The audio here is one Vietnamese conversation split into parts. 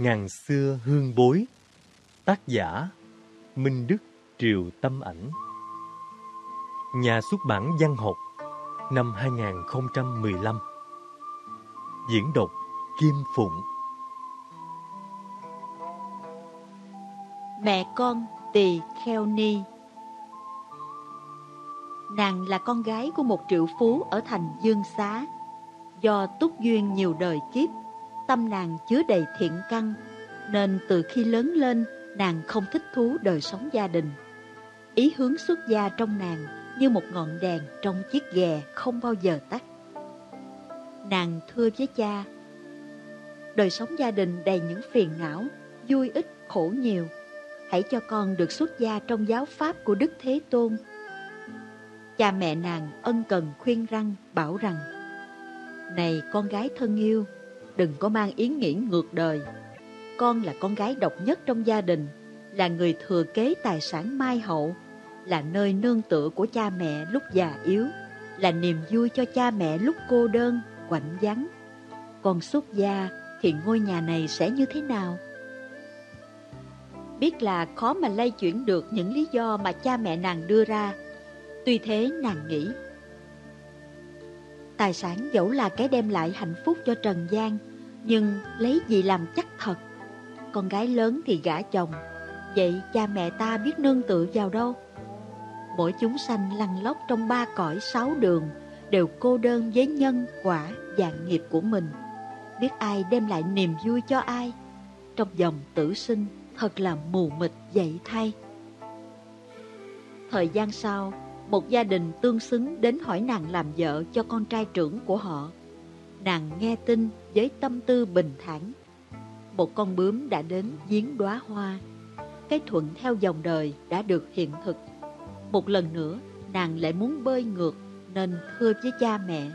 Ngàn xưa hương bối. Tác giả, Minh Đức Triều Tâm Ảnh. Nhà xuất bản Văn học, Năm 2015 Diễn đọc, Kim Phụng. Mẹ con Tỳ Kheo Ni. Nàng là con gái của một triệu phú ở thành Dương Xá, Do túc duyên nhiều đời kiếp. Tâm nàng chứa đầy thiện căn Nên từ khi lớn lên Nàng không thích thú đời sống gia đình. Ý hướng xuất gia trong nàng Như một ngọn đèn trong chiếc ghè Không bao giờ tắt. Nàng thưa với cha Đời sống gia đình đầy những phiền não Vui ít khổ nhiều. Hãy cho con được xuất gia trong giáo pháp của Đức Thế Tôn. Cha mẹ nàng ân cần khuyên răng bảo rằng Này con gái thân yêu, đừng có mang ý nghĩ ngược đời. Con là con gái độc nhất trong gia đình Là người thừa kế tài sản mai hậu Là nơi nương tựa của cha mẹ lúc già yếu Là niềm vui cho cha mẹ lúc cô đơn, quạnh vắng. Con xuất gia thì ngôi nhà này sẽ như thế nào? Biết là khó mà lay chuyển được những lý do mà cha mẹ nàng đưa ra. Tuy thế nàng nghĩ Tài sản dẫu là cái đem lại hạnh phúc cho Trần gian nhưng lấy gì làm chắc thật? Con gái lớn thì gả chồng. Vậy cha mẹ ta biết nương tựa vào đâu? Mỗi chúng sanh lăn lóc trong ba cõi sáu đường Đều cô đơn với nhân, quả, dạng nghiệp của mình. Biết ai đem lại niềm vui cho ai? Trong dòng tử sinh thật là mù mịt dậy thay. Thời gian sau một gia đình tương xứng đến hỏi nàng làm vợ cho con trai trưởng của họ. Nàng nghe tin với tâm tư bình thản. Một con bướm đã đến giếng đóa hoa. Cái thuận theo dòng đời đã được hiện thực. Một lần nữa, nàng lại muốn bơi ngược nên thưa với cha mẹ.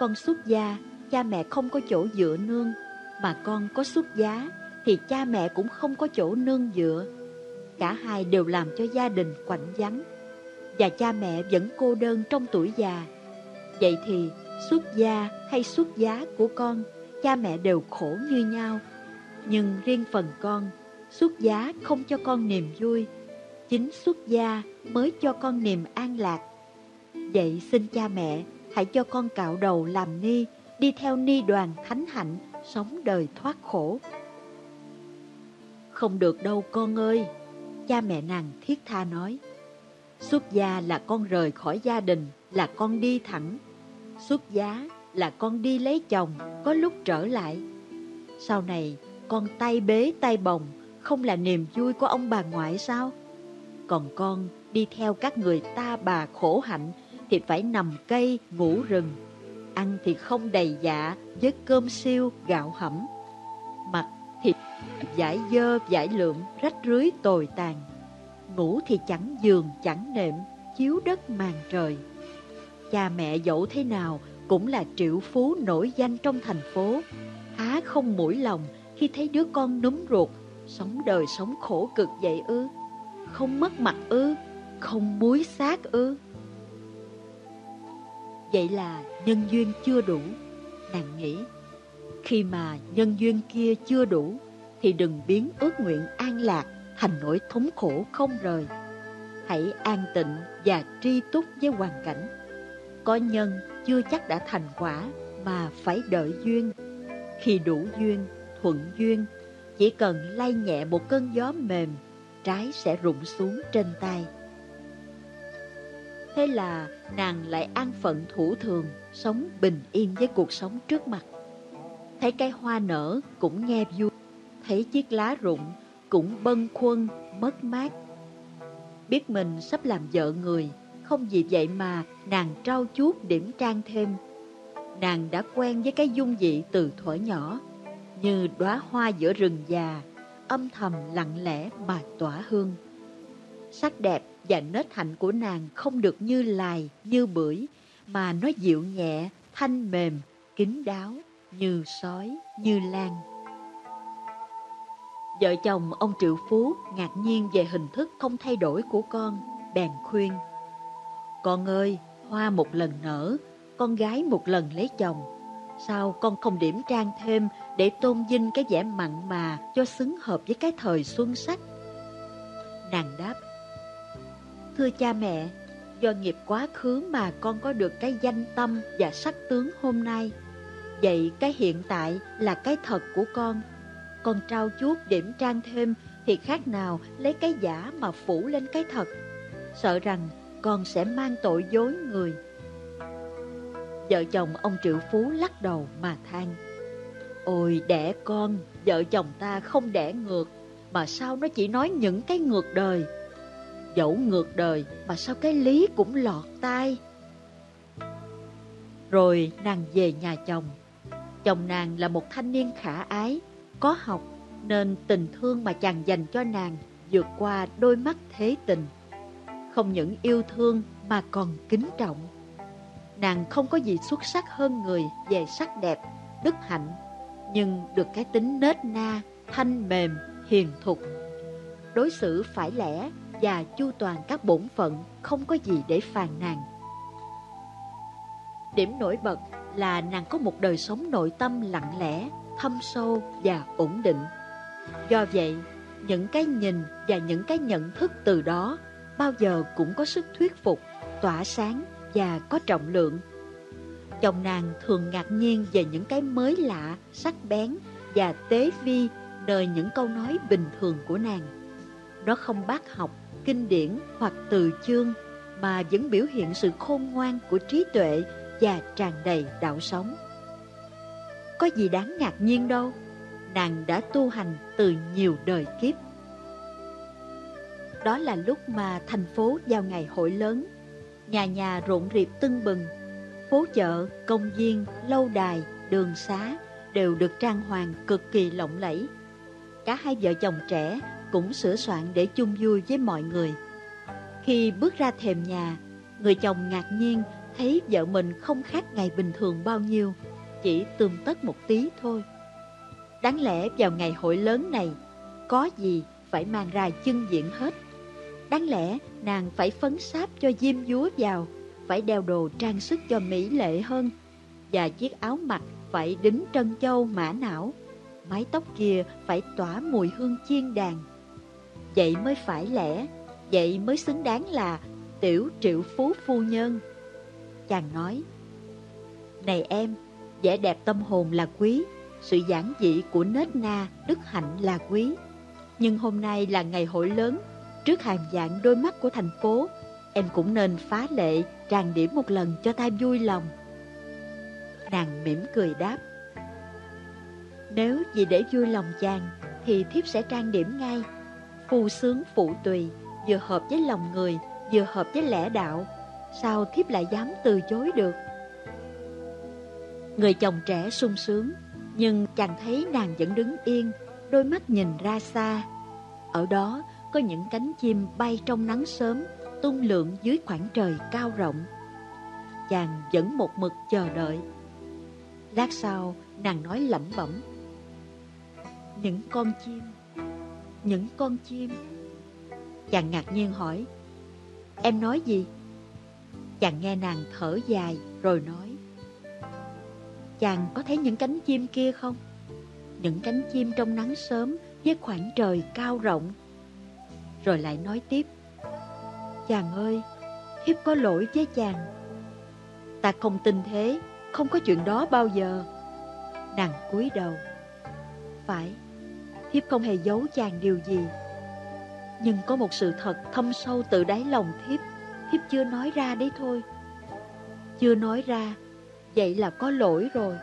Con xuất gia, cha mẹ không có chỗ dựa nương, mà con có xuất giá thì cha mẹ cũng không có chỗ nương dựa. Cả hai đều làm cho gia đình quạnh vắng và cha mẹ vẫn cô đơn trong tuổi già. Vậy thì xuất gia hay xuất giá của con, cha mẹ đều khổ như nhau. Nhưng riêng phần con, xuất giá không cho con niềm vui, chính xuất gia mới cho con niềm an lạc. Vậy xin cha mẹ hãy cho con cạo đầu làm ni, đi theo ni đoàn thánh hạnh, sống đời thoát khổ. Không được đâu con ơi, cha mẹ nàng thiết tha nói. Xuất gia là con rời khỏi gia đình, là con đi thẳng. Xuất giá là con đi lấy chồng, có lúc trở lại. Sau này, con tay bế tay bồng, không là niềm vui của ông bà ngoại sao? Còn con đi theo các người ta bà khổ hạnh thì phải nằm cây, ngủ rừng. Ăn thì không đầy dạ với cơm siêu, gạo hẩm. Mặc thì giải dơ, giải lượm, rách rưới tồi tàn ngủ thì chẳng giường chẳng nệm, chiếu đất màn trời. Cha mẹ dẫu thế nào cũng là triệu phú nổi danh trong thành phố, há không mũi lòng khi thấy đứa con núm ruột, sống đời sống khổ cực vậy ư, không mất mặt ư, không muối xác ư. Vậy là nhân duyên chưa đủ, nàng nghĩ. Khi mà nhân duyên kia chưa đủ, thì đừng biến ước nguyện an lạc thành nỗi thống khổ không rời. Hãy an tịnh và tri túc với hoàn cảnh. Có nhân chưa chắc đã thành quả mà phải đợi duyên. Khi đủ duyên, thuận duyên, chỉ cần lay nhẹ một cơn gió mềm, trái sẽ rụng xuống trên tay. Thế là nàng lại an phận thủ thường, sống bình yên với cuộc sống trước mặt. Thấy cây hoa nở cũng nghe vui, thấy chiếc lá rụng cũng bâng khuâng, mất mát. Biết mình sắp làm vợ người, không vì vậy mà nàng trao chuốt điểm trang thêm. Nàng đã quen với cái dung dị từ thuở nhỏ, như đóa hoa giữa rừng già, âm thầm lặng lẽ mà tỏa hương. Sắc đẹp và nết hạnh của nàng không được như lài, như bưởi, mà nó dịu nhẹ, thanh mềm, kín đáo, như sói, như lan. Vợ chồng ông Triệu Phú ngạc nhiên về hình thức không thay đổi của con, bèn khuyên. Con ơi, hoa một lần nở, con gái một lần lấy chồng. Sao con không điểm trang thêm để tôn vinh cái vẻ mặn mà cho xứng hợp với cái thời xuân sắc? Nàng đáp, Thưa cha mẹ, do nghiệp quá khứ mà con có được cái danh tâm và sắc tướng hôm nay. Vậy cái hiện tại là cái thật của con. Con trao chuốt điểm trang thêm thì khác nào lấy cái giả mà phủ lên cái thật. Sợ rằng con sẽ mang tội dối người. Vợ chồng ông Triệu Phú lắc đầu mà than. Ôi đẻ con, vợ chồng ta không đẻ ngược, mà sao nó chỉ nói những cái ngược đời. Dẫu ngược đời mà sao cái lý cũng lọt tai. Rồi nàng về nhà chồng. Chồng nàng là một thanh niên khả ái, có học, nên tình thương mà chàng dành cho nàng vượt qua đôi mắt thế tình. Không những yêu thương mà còn kính trọng. Nàng không có gì xuất sắc hơn người về sắc đẹp, đức hạnh, nhưng được cái tính nết na, thanh mềm, hiền thục. Đối xử phải lẽ và chu toàn các bổn phận, không có gì để phàn nàn. Điểm nổi bật là nàng có một đời sống nội tâm lặng lẽ, thâm sâu và ổn định. Do vậy, những cái nhìn và những cái nhận thức từ đó bao giờ cũng có sức thuyết phục, tỏa sáng và có trọng lượng. Chồng nàng thường ngạc nhiên về những cái mới lạ, sắc bén và tế vi nơi những câu nói bình thường của nàng. Nó không bác học, kinh điển hoặc từ chương mà vẫn biểu hiện sự khôn ngoan của trí tuệ và tràn đầy đạo sống. Có gì đáng ngạc nhiên đâu, nàng đã tu hành từ nhiều đời kiếp. Đó là lúc mà thành phố vào ngày hội lớn, nhà nhà rộn rịp tưng bừng, phố chợ, công viên, lâu đài, đường xá đều được trang hoàng cực kỳ lộng lẫy. Cả hai vợ chồng trẻ cũng sửa soạn để chung vui với mọi người. Khi bước ra thềm nhà, người chồng ngạc nhiên thấy vợ mình không khác ngày bình thường bao nhiêu, chỉ tươm tất một tí thôi. Đáng lẽ vào ngày hội lớn này, có gì phải mang ra chân diện hết. Đáng lẽ nàng phải phấn sáp cho diêm dúa vào, phải đeo đồ trang sức cho mỹ lệ hơn, và chiếc áo mặc phải đính trân châu mã não, mái tóc kia phải tỏa mùi hương chiên đàn. Vậy mới phải lẽ, vậy mới xứng đáng là tiểu triệu phú phu nhân. Chàng nói, Này em, vẻ đẹp tâm hồn là quý, sự giản dị của nết na, đức hạnh là quý. Nhưng hôm nay là ngày hội lớn, trước hàng dạng đôi mắt của thành phố, em cũng nên phá lệ, tràn điểm một lần cho ta vui lòng. Nàng mỉm cười đáp, Nếu vì để vui lòng chàng, thì thiếp sẽ trang điểm ngay. Phu sướng phụ tùy, vừa hợp với lòng người, vừa hợp với lẽ đạo, sao thiếp lại dám từ chối được? Người chồng trẻ sung sướng, nhưng chàng thấy nàng vẫn đứng yên, đôi mắt nhìn ra xa. Ở đó có những cánh chim bay trong nắng sớm, tung lượn dưới khoảng trời cao rộng. Chàng vẫn một mực chờ đợi. Lát sau, nàng nói lẩm bẩm. Những con chim, những con chim. Chàng ngạc nhiên hỏi, em nói gì? Chàng nghe nàng thở dài rồi nói, Chàng có thấy những cánh chim kia không? Những cánh chim trong nắng sớm với khoảng trời cao rộng. Rồi lại nói tiếp. Chàng ơi, thiếp có lỗi với chàng. Ta không tin thế, không có chuyện đó bao giờ. Nàng cúi đầu. Phải, thiếp không hề giấu chàng điều gì. Nhưng có một sự thật thâm sâu từ đáy lòng thiếp, thiếp chưa nói ra đấy thôi. Chưa nói ra Vậy là có lỗi rồi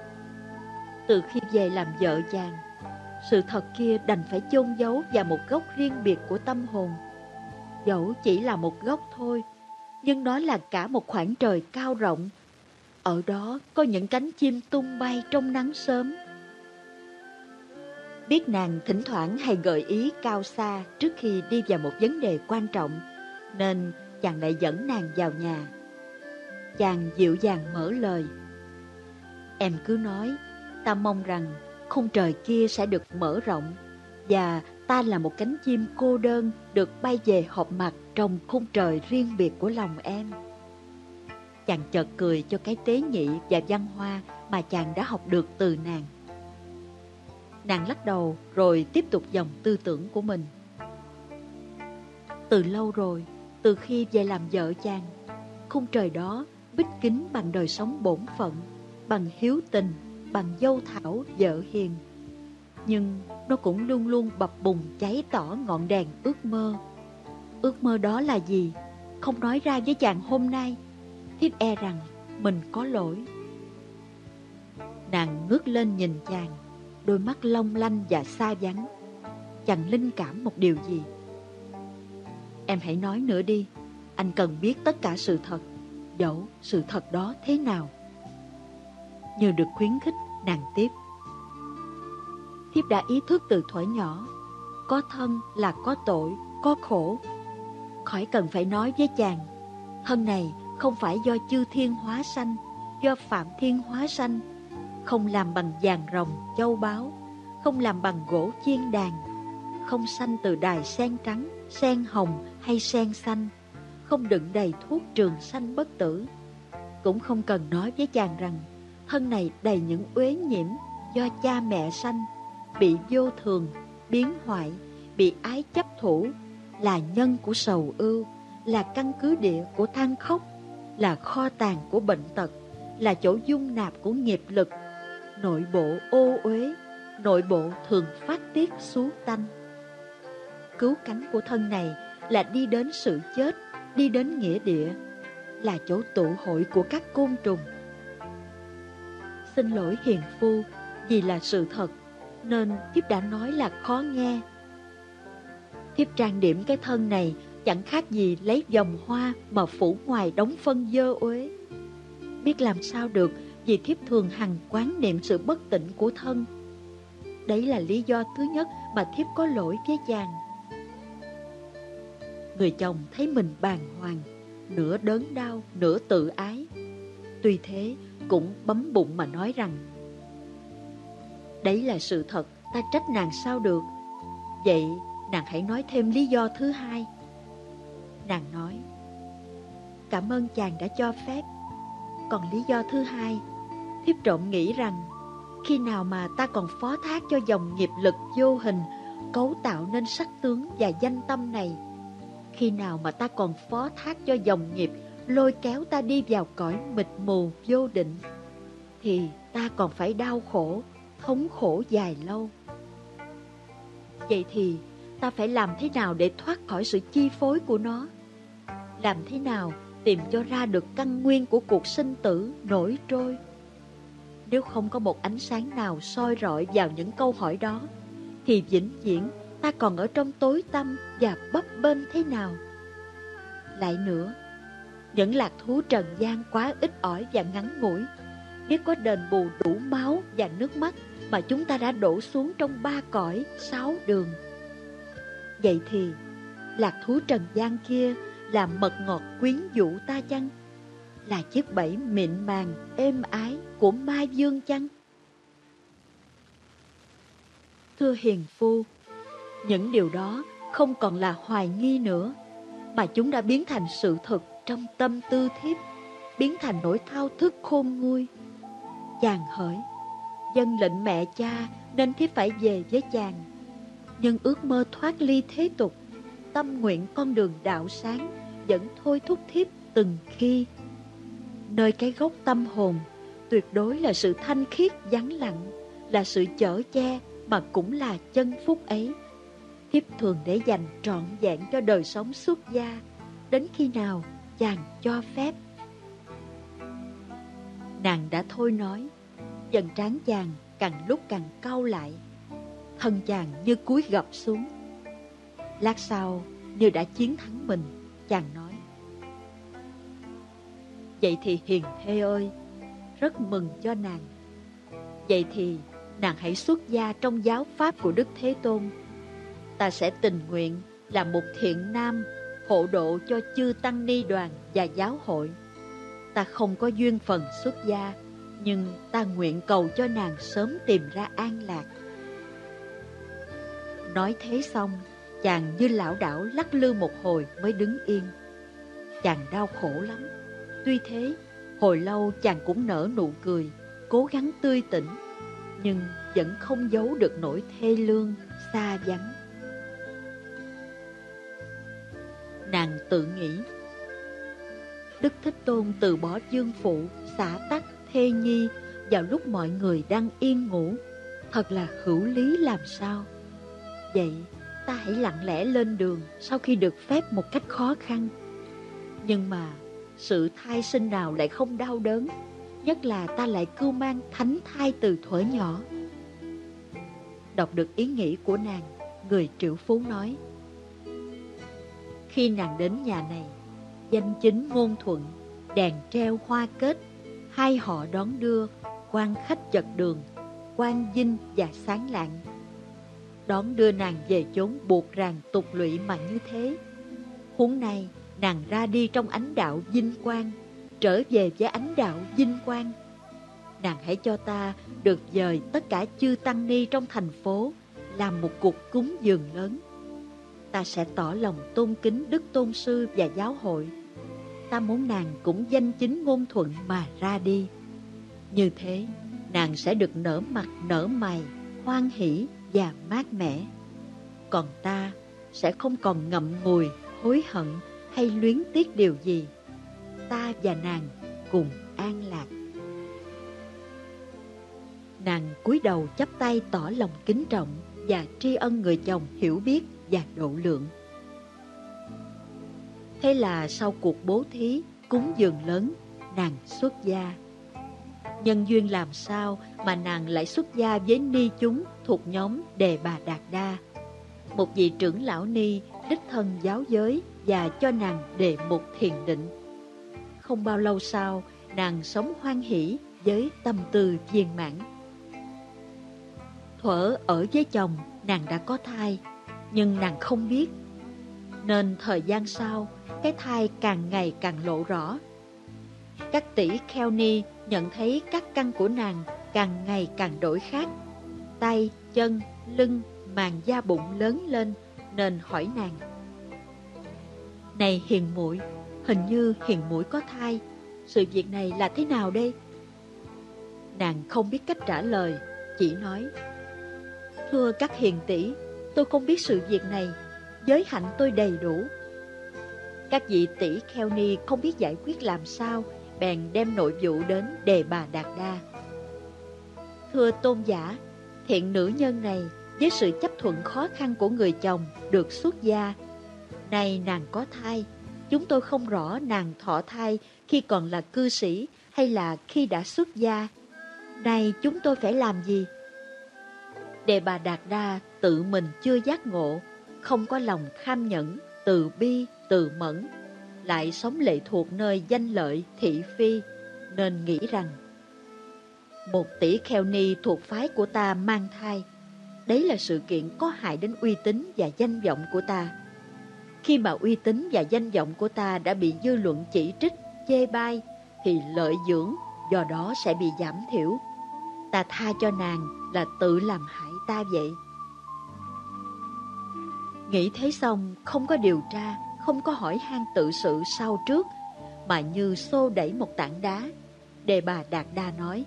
Từ khi về làm vợ chàng sự thật kia đành phải chôn giấu vào một góc riêng biệt của tâm hồn. Dẫu chỉ là một góc thôi Nhưng nó là cả một khoảng trời cao rộng. Ở đó có những cánh chim tung bay trong nắng sớm. Biết nàng thỉnh thoảng hay gợi ý cao xa trước khi đi vào một vấn đề quan trọng Nên chàng lại dẫn nàng vào nhà. Chàng dịu dàng mở lời. Em cứ nói, ta mong rằng khung trời kia sẽ được mở rộng và ta là một cánh chim cô đơn được bay về họp mặt trong khung trời riêng biệt của lòng em. Chàng chợt cười cho cái tế nhị và văn hoa mà chàng đã học được từ nàng. Nàng lắc đầu rồi tiếp tục dòng tư tưởng của mình. Từ lâu rồi, từ khi về làm vợ chàng, khung trời đó bích kính bằng đời sống bổn phận, bằng hiếu tình, bằng dâu thảo vợ hiền. Nhưng nó cũng luôn luôn bập bùng cháy tỏ ngọn đèn ước mơ. Ước mơ đó là gì? Không nói ra với chàng hôm nay, thiếp e rằng mình có lỗi. Nàng ngước lên nhìn chàng, đôi mắt long lanh và xa vắng. Chàng linh cảm một điều gì? Em hãy nói nữa đi, anh cần biết tất cả sự thật, dẫu sự thật đó thế nào. Như được khuyến khích, nàng tiếp. Thiếp đã ý thức từ thuở nhỏ, có thân là có tội, có khổ. Khỏi cần phải nói với chàng, thân này không phải do chư thiên hóa sanh, do phạm thiên hóa sanh, không làm bằng vàng rồng, châu báu, không làm bằng gỗ chiên đàn, không sanh từ đài sen trắng, sen hồng hay sen xanh, không đựng đầy thuốc trường sanh bất tử. Cũng không cần nói với chàng rằng thân này đầy những uế nhiễm do cha mẹ sanh, bị vô thường, biến hoại, bị ái chấp thủ, là nhân của sầu ưu, là căn cứ địa của than khóc, là kho tàng của bệnh tật, là chỗ dung nạp của nghiệp lực, nội bộ ô uế, nội bộ thường phát tiết xú tanh. Cứu cánh của thân này là đi đến sự chết, đi đến nghĩa địa, là chỗ tụ hội của các côn trùng. Xin lỗi hiền phu, vì là sự thật, nên thiếp đã nói là khó nghe. Thiếp trang điểm cái thân này chẳng khác gì lấy vòng hoa mà phủ ngoài đóng phân dơ uế. Biết làm sao được vì thiếp thường hằng quán niệm sự bất tỉnh của thân. Đấy là lý do thứ nhất mà thiếp có lỗi với chàng. Người chồng thấy mình bàng hoàng, nửa đớn đau, nửa tự ái. Tuy thế, cũng bấm bụng mà nói rằng Đấy là sự thật, ta trách nàng sao được. Vậy, nàng hãy nói thêm lý do thứ hai. Nàng nói Cảm ơn chàng đã cho phép Còn lý do thứ hai Thiếp trộm nghĩ rằng Khi nào mà ta còn phó thác cho dòng nghiệp lực vô hình Cấu tạo nên sắc tướng và danh tâm này Khi nào mà ta còn phó thác cho dòng nghiệp Lôi kéo ta đi vào cõi mịt mù vô định Thì ta còn phải đau khổ Thống khổ dài lâu Vậy thì ta phải làm thế nào để thoát khỏi sự chi phối của nó? Làm thế nào tìm cho ra được căn nguyên của cuộc sinh tử nổi trôi? Nếu không có một ánh sáng nào soi rọi vào những câu hỏi đó, thì vĩnh viễn ta còn ở trong tối tăm và bấp bênh thế nào? Lại nữa, những lạc thú trần gian quá ít ỏi và ngắn ngủi, biết có đền bù đủ máu và nước mắt mà chúng ta đã đổ xuống trong ba cõi, sáu đường. Vậy thì, lạc thú trần gian kia là mật ngọt quyến dụ ta chăng? Là chiếc bẫy mịn màng, êm ái của ma dương chăng? Thưa hiền phu, những điều đó không còn là hoài nghi nữa, mà chúng đã biến thành sự thực trong tâm tư thiếp, biến thành nỗi thao thức khôn nguôi. Chàng hỏi dân lệnh mẹ cha nên thiếp phải về với chàng. Nhưng ước mơ thoát ly thế tục, tâm nguyện con đường đạo sáng vẫn thôi thúc thiếp từng khi. Nơi cái gốc tâm hồn, tuyệt đối là sự thanh khiết vắng lặng, là sự chở che mà cũng là chân phúc ấy. Thiếp thường để dành trọn vẹn cho đời sống xuất gia, đến khi nào chàng cho phép. Nàng đã thôi nói, dần trán chàng càng lúc càng cau lại. Thân chàng như cúi gập xuống. Lát sau, như đã chiến thắng mình, chàng nói. Vậy thì hiền thê ơi, rất mừng cho nàng. Vậy thì nàng hãy xuất gia trong giáo pháp của Đức Thế Tôn. Ta sẽ tình nguyện là một thiện nam hộ độ cho chư tăng ni đoàn và giáo hội. Ta không có duyên phần xuất gia, nhưng ta nguyện cầu cho nàng sớm tìm ra an lạc. Nói thế xong, chàng như lão đảo lắc lư một hồi mới đứng yên. Chàng đau khổ lắm. Tuy thế, Hồi lâu chàng cũng nở nụ cười, cố gắng tươi tỉnh, nhưng vẫn không giấu được nỗi thê lương, xa vắng. Nàng tự nghĩ, Đức Thích Tôn từ bỏ dương phụ, xả tắc, thê nhi vào lúc mọi người đang yên ngủ. Thật là hữu lý làm sao? Vậy ta hãy lặng lẽ lên đường sau khi được phép một cách khó khăn. Nhưng mà sự thai sinh nào lại không đau đớn, nhất là ta lại cưu mang thánh thai từ thuở nhỏ. Đọc được ý nghĩ của nàng, người triệu phú nói. Khi nàng đến nhà này, danh chính ngôn thuận, đèn treo hoa kết, hai họ đón đưa, quan khách chật đường, quan dinh và sáng lạng. Đón đưa nàng về chốn buộc ràng tục lụy mà như thế. Huống nay nàng ra đi trong ánh đạo vinh quang, trở về với ánh đạo vinh quang. Nàng hãy cho ta được dời tất cả chư tăng ni trong thành phố làm một cuộc cúng dường lớn. Ta sẽ tỏ lòng tôn kính Đức Tôn Sư và giáo hội. Ta muốn nàng cũng danh chính ngôn thuận mà ra đi. Như thế, nàng sẽ được nở mặt nở mày, hoan hỷ và mát mẻ. Còn ta sẽ không còn ngậm ngùi, hối hận hay luyến tiếc điều gì. Ta và nàng cùng an lạc. Nàng cúi đầu chắp tay tỏ lòng kính trọng và tri ân người chồng hiểu biết và độ lượng. Thế là sau cuộc bố thí, cúng dường lớn, nàng xuất gia. Nhân duyên làm sao mà nàng lại xuất gia với ni chúng thuộc nhóm Đề Bà Đạt Đa. Một vị trưởng lão ni đích thân giáo giới và cho nàng đề mục thiền định. Không bao lâu sau, nàng sống hoan hỷ với tâm tư viên mãn. Thuở ở với chồng, nàng đã có thai, nhưng nàng không biết. Nên thời gian sau, cái thai càng ngày càng lộ rõ. Các tỷ Kelly nhận thấy các căn của nàng càng ngày càng đổi khác. Tay, chân, lưng, màng da bụng lớn lên nên hỏi nàng. Này hiền muội, hình như hiền muội có thai, sự việc này là thế nào đây? Nàng không biết cách trả lời, chỉ nói Thưa các hiền tỷ, tôi không biết sự việc này, giới hạnh tôi đầy đủ. Các vị tỷ kheo ni không biết giải quyết làm sao, bèn đem nội vụ đến đề bà Đạt Đa. Thưa tôn giả, thiện nữ nhân này với sự chấp thuận khó khăn của người chồng được xuất gia. Nay nàng có thai, chúng tôi không rõ nàng thọ thai khi còn là cư sĩ hay là khi đã xuất gia. nay chúng tôi phải làm gì? Đề bà Đạt Đa tự mình chưa giác ngộ, không có lòng kham nhẫn, từ bi, từ mẫn, lại sống lệ thuộc nơi danh lợi, thị phi, nên nghĩ rằng một tỷ kheo ni thuộc phái của ta mang thai, đấy là sự kiện có hại đến uy tín và danh vọng của ta. Khi mà uy tín và danh vọng của ta đã bị dư luận chỉ trích, chê bai, thì lợi dưỡng do đó sẽ bị giảm thiểu. Ta tha cho nàng là tự làm hại ta vậy. Nghĩ thế xong, không có điều tra, không có hỏi han tự sự sau trước, mà như xô đẩy một tảng đá. Đề bà Đạt Đa nói,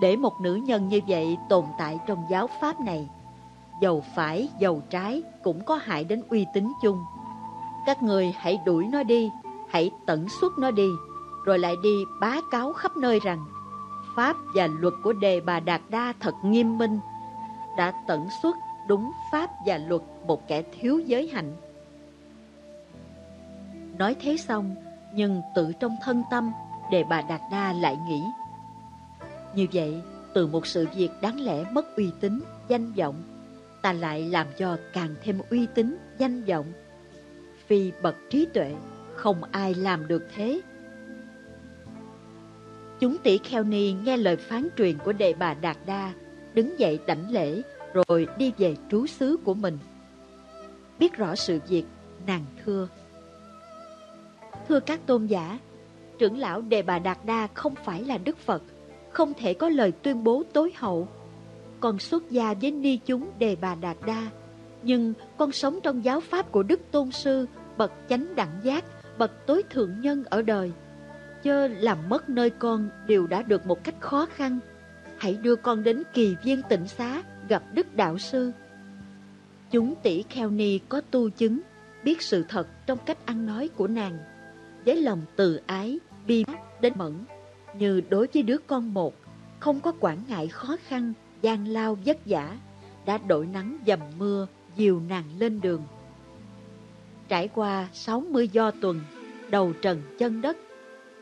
Để một nữ nhân như vậy tồn tại trong giáo pháp này, dầu phải, dầu trái cũng có hại đến uy tín chung. Các người hãy đuổi nó đi, hãy tận xuất nó đi, rồi lại đi bá cáo khắp nơi rằng Pháp và luật của đề bà Đạt Đa thật nghiêm minh, đã tận xuất đúng Pháp và luật một kẻ thiếu giới hạnh. Nói thế xong, nhưng tự trong thân tâm, đề bà Đạt Đa lại nghĩ. Như vậy, từ một sự việc đáng lẽ mất uy tín, danh vọng, ta lại làm cho càng thêm uy tín, danh vọng. Vì bậc trí tuệ, không ai làm được thế. Chúng tỷ kheo ni nghe lời phán truyền của đề bà Đạt Đa, đứng dậy đảnh lễ rồi đi về trú xứ của mình. Biết rõ sự việc, nàng thưa. Thưa các tôn giả, trưởng lão Đề Bà Đạt Đa không phải là Đức Phật, không thể có lời tuyên bố tối hậu. Con xuất gia với ni chúng Đề Bà Đạt Đa, nhưng con sống trong giáo pháp của Đức Tôn Sư, bậc chánh đẳng giác, bậc tối thượng nhân ở đời. chớ làm mất nơi con đều đã được một cách khó khăn. Hãy đưa con đến kỳ viên tịnh xá gặp Đức Đạo Sư. Chúng tỷ kheo ni có tu chứng, biết sự thật trong cách ăn nói của nàng. Với lòng từ ái, bi đến mẫn, như đối với đứa con một, không có quản ngại khó khăn, gian lao vất vả, đã đội nắng dầm mưa, dìu nàng lên đường. Trải qua 60 do tuần, đầu trần chân đất,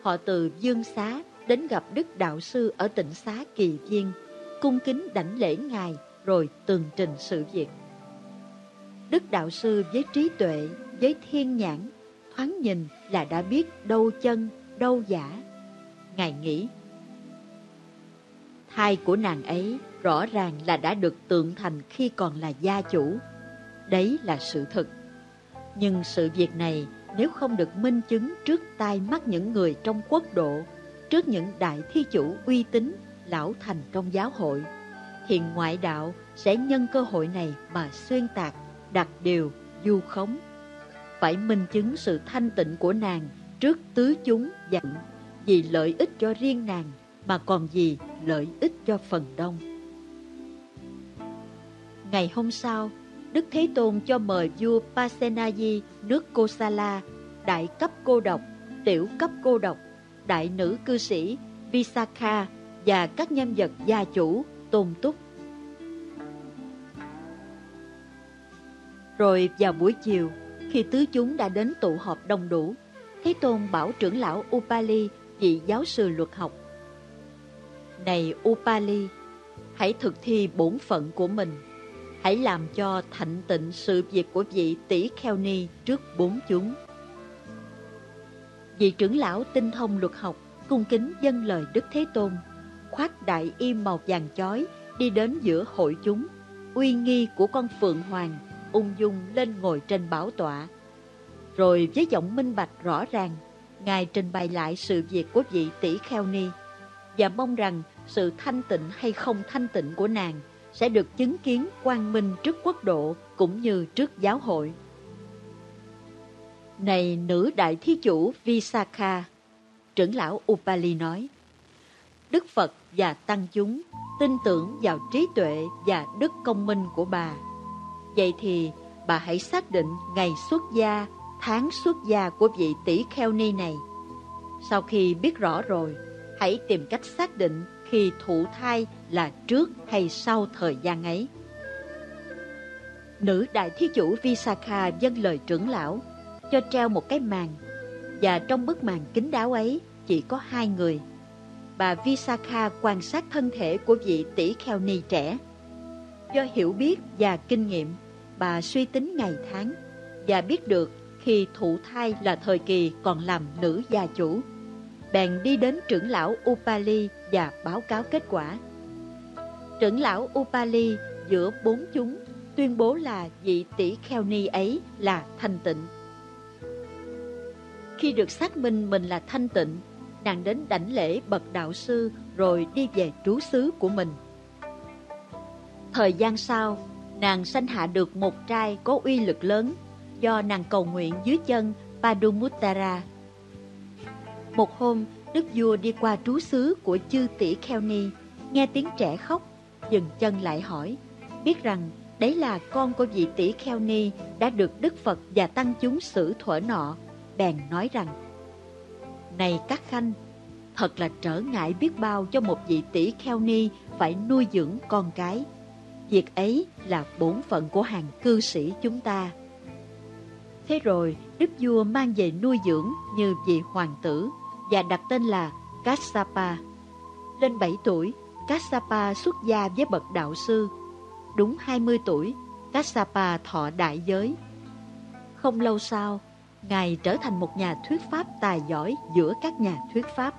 họ từ Dương Xá đến gặp Đức Đạo Sư ở tỉnh Xá Kỳ Viên, cung kính đảnh lễ Ngài rồi tường trình sự việc. Đức Đạo Sư với trí tuệ, với thiên nhãn, thoáng nhìn là đã biết đâu chân, đâu giả. Ngài nghĩ, thai của nàng ấy rõ ràng là đã được tượng thành khi còn là gia chủ. Đấy là sự thật. Nhưng sự việc này nếu không được minh chứng trước tai mắt những người trong quốc độ, trước những đại thi chủ uy tín, lão thành trong giáo hội, hiện ngoại đạo sẽ nhân cơ hội này mà xuyên tạc, đặt điều, du khống. Phải minh chứng sự thanh tịnh của nàng trước tứ chúng dặn vì lợi ích cho riêng nàng mà còn vì lợi ích cho phần đông. Ngày hôm sau, Đức Thế Tôn cho mời vua Pasenadi nước Kosala, đại cấp cô độc, tiểu cấp cô độc, đại nữ cư sĩ Visakha và các nhân vật gia chủ tôn túc. Rồi vào buổi chiều, khi tứ chúng đã đến tụ họp đông đủ, Thế Tôn bảo trưởng lão Upali, vị giáo sư luật học. Này Upali, hãy thực thi bổn phận của mình hãy làm cho thạnh tịnh sự việc của vị tỷ kheo ni trước bốn chúng. Vị trưởng lão tinh thông luật học, cung kính dân lời Đức Thế Tôn, khoác đại y màu vàng chói đi đến giữa hội chúng, uy nghi của con phượng hoàng, ung dung lên ngồi trên bảo tọa. Rồi với giọng minh bạch rõ ràng, Ngài trình bày lại sự việc của vị tỷ kheo ni và mong rằng sự thanh tịnh hay không thanh tịnh của nàng sẽ được chứng kiến quang minh trước quốc độ cũng như trước giáo hội. Này nữ đại thí chủ Visakha, trưởng lão Upali nói, Đức Phật và Tăng chúng tin tưởng vào trí tuệ và đức công minh của bà. Vậy thì bà hãy xác định ngày xuất gia, tháng xuất gia của vị tỷ kheo ni này. Sau khi biết rõ rồi, hãy tìm cách xác định khi thụ thai là trước hay sau thời gian ấy. Nữ đại thí chủ Visakha dâng lời trưởng lão, cho treo một cái màn, và trong bức màn kín đáo ấy chỉ có hai người. Bà Visakha quan sát thân thể của vị tỷ kheo ni trẻ. Do hiểu biết và kinh nghiệm, bà suy tính ngày tháng và biết được khi thụ thai là thời kỳ còn làm nữ gia chủ bèn đi đến trưởng lão Upali và báo cáo kết quả. Trưởng lão Upali giữa bốn chúng tuyên bố là vị tỷ kheo ni ấy là thanh tịnh. Khi được xác minh mình là thanh tịnh, nàng đến đảnh lễ bậc đạo sư rồi đi về trú xứ của mình. Thời gian sau, nàng sanh hạ được một trai có uy lực lớn do nàng cầu nguyện dưới chân Padumuttara một hôm, đức vua đi qua trú xứ của chư tỷ Kheo Ni, nghe tiếng trẻ khóc, dừng chân lại hỏi, biết rằng đấy là con của vị tỷ Kheo Ni đã được Đức Phật và Tăng chúng xử thuở nọ, bèn nói rằng, này các khanh, thật là trở ngại biết bao cho một vị tỷ Kheo Ni phải nuôi dưỡng con cái. Việc ấy là bổn phận của hàng cư sĩ chúng ta. Thế rồi, đức vua mang về nuôi dưỡng như vị hoàng tử và đặt tên là Kassapa. Lên 7 tuổi, Kassapa xuất gia với bậc đạo sư. Đúng 20 tuổi, Kassapa thọ đại giới. Không lâu sau, Ngài trở thành một nhà thuyết pháp tài giỏi giữa các nhà thuyết pháp,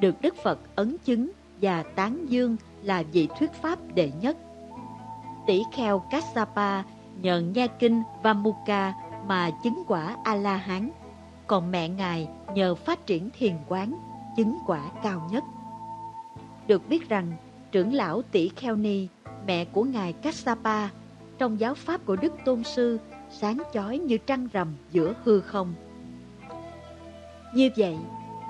được Đức Phật ấn chứng và tán dương là vị thuyết pháp đệ nhất. Tỷ kheo Kassapa nhờ nghe kinh Vamuka mà chứng quả A-la-hán còn mẹ Ngài nhờ phát triển thiền quán, chứng quả cao nhất. Được biết rằng, trưởng lão tỷ Kheo Ni, mẹ của Ngài Kassapa, trong giáo pháp của Đức Tôn Sư, sáng chói như trăng rằm giữa hư không. Như vậy,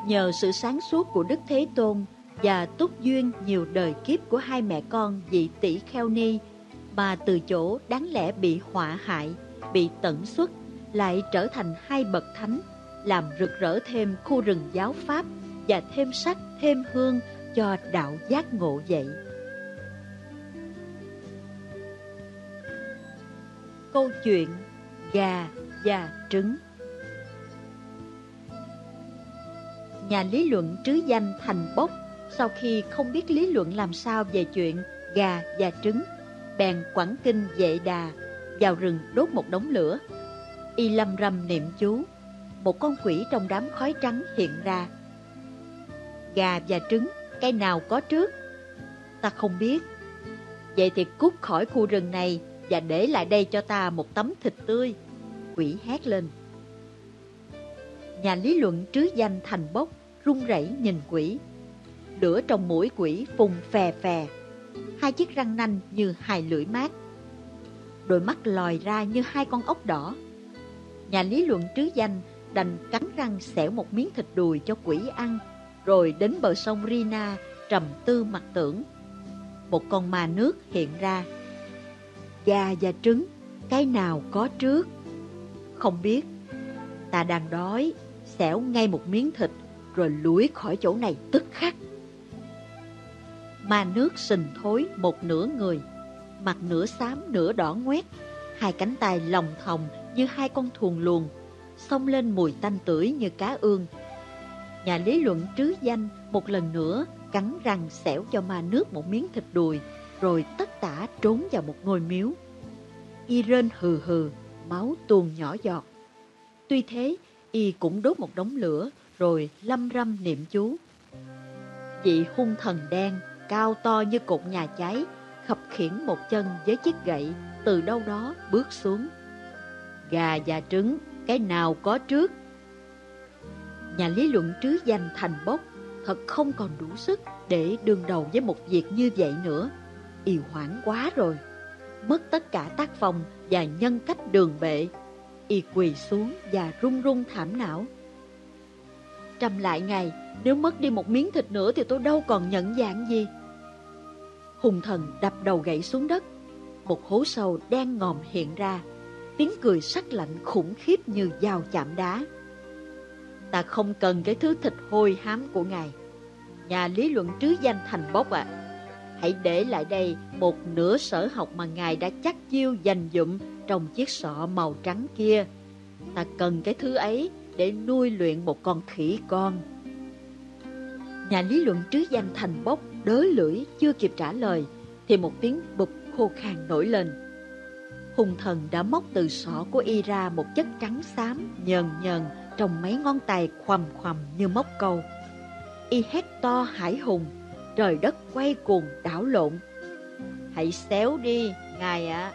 Nhờ sự sáng suốt của Đức Thế Tôn và túc duyên nhiều đời kiếp của hai mẹ con vị tỷ kheo ni mà từ chỗ đáng lẽ bị họa hại, bị tận xuất lại trở thành hai bậc thánh, làm rực rỡ thêm khu rừng giáo pháp và thêm sắc, thêm hương cho đạo giác ngộ dậy. Câu chuyện Gà và Trứng Nhà lý luận trứ danh Thành Bốc sau khi không biết lý luận làm sao về chuyện gà và trứng, bèn quẳng kinh dệ đà, vào rừng đốt một đống lửa. Y lâm râm niệm chú, một con quỷ trong đám khói trắng hiện ra. Gà và trứng, cái nào có trước? Ta không biết. Vậy thì cút khỏi khu rừng này và để lại đây cho ta một tấm thịt tươi. Quỷ hét lên. Nhà lý luận trứ danh thành bốc, run rẩy nhìn quỷ. Lửa trong mũi quỷ phùng phè phè, hai chiếc răng nanh như hai lưỡi mát. Đôi mắt lòi ra như hai con ốc đỏ. Nhà lý luận trứ danh đành cắn răng xẻo một miếng thịt đùi cho quỷ ăn, rồi đến bờ sông Rina trầm tư mặt tưởng. Một con ma nước hiện ra. Gà và trứng, cái nào có trước? Không biết. Ta đang đói, xẻo ngay một miếng thịt, rồi lủi khỏi chỗ này tức khắc. Ma nước sình thối một nửa người, mặt nửa xám nửa đỏ ngoét, hai cánh tay lòng thòng như hai con thuồng luồng, xông lên mùi tanh tưởi như cá ương. Nhà lý luận trứ danh một lần nữa cắn răng xẻo cho ma nước một miếng thịt đùi, rồi tất tả trốn vào một ngôi miếu. Y rên hừ hừ, máu tuôn nhỏ giọt. Tuy thế, Y cũng đốt một đống lửa, rồi lâm râm niệm chú. Vị hung thần đen, cao to như cột nhà cháy, khập khiển một chân với chiếc gậy, từ đâu đó bước xuống. Gà và trứng, cái nào có trước? Nhà lý luận trứ danh thành bốc, thật không còn đủ sức để đương đầu với một việc như vậy nữa. Y hoảng quá rồi, mất tất cả tác phong và nhân cách đường bệ. Y quỳ xuống và run run thảm não. Trầm lại ngày, nếu mất đi một miếng thịt nữa thì tôi đâu còn nhận dạng gì. Hùng thần đập đầu gãy xuống đất. Một hố sâu đen ngòm hiện ra. Tiếng cười sắc lạnh khủng khiếp như dao chạm đá. Ta không cần cái thứ thịt hôi hám của ngài. Nhà lý luận trứ danh thành bốc ạ. Hãy để lại đây một nửa sở học mà ngài đã chắc chiêu dành dụm trong chiếc sọ màu trắng kia. Ta cần cái thứ ấy để nuôi luyện một con khỉ con. Nhà lý luận trứ danh thành bốc đớ lưỡi chưa kịp trả lời thì một tiếng bụp khô khan nổi lên. Hùng thần đã móc từ sọ của y ra một chất trắng xám nhờn nhờn trong mấy ngón tay khoằm khoằm như móc câu. Y hét to hải hùng, trời đất quay cuồng đảo lộn. Hãy xéo đi, ngài ạ.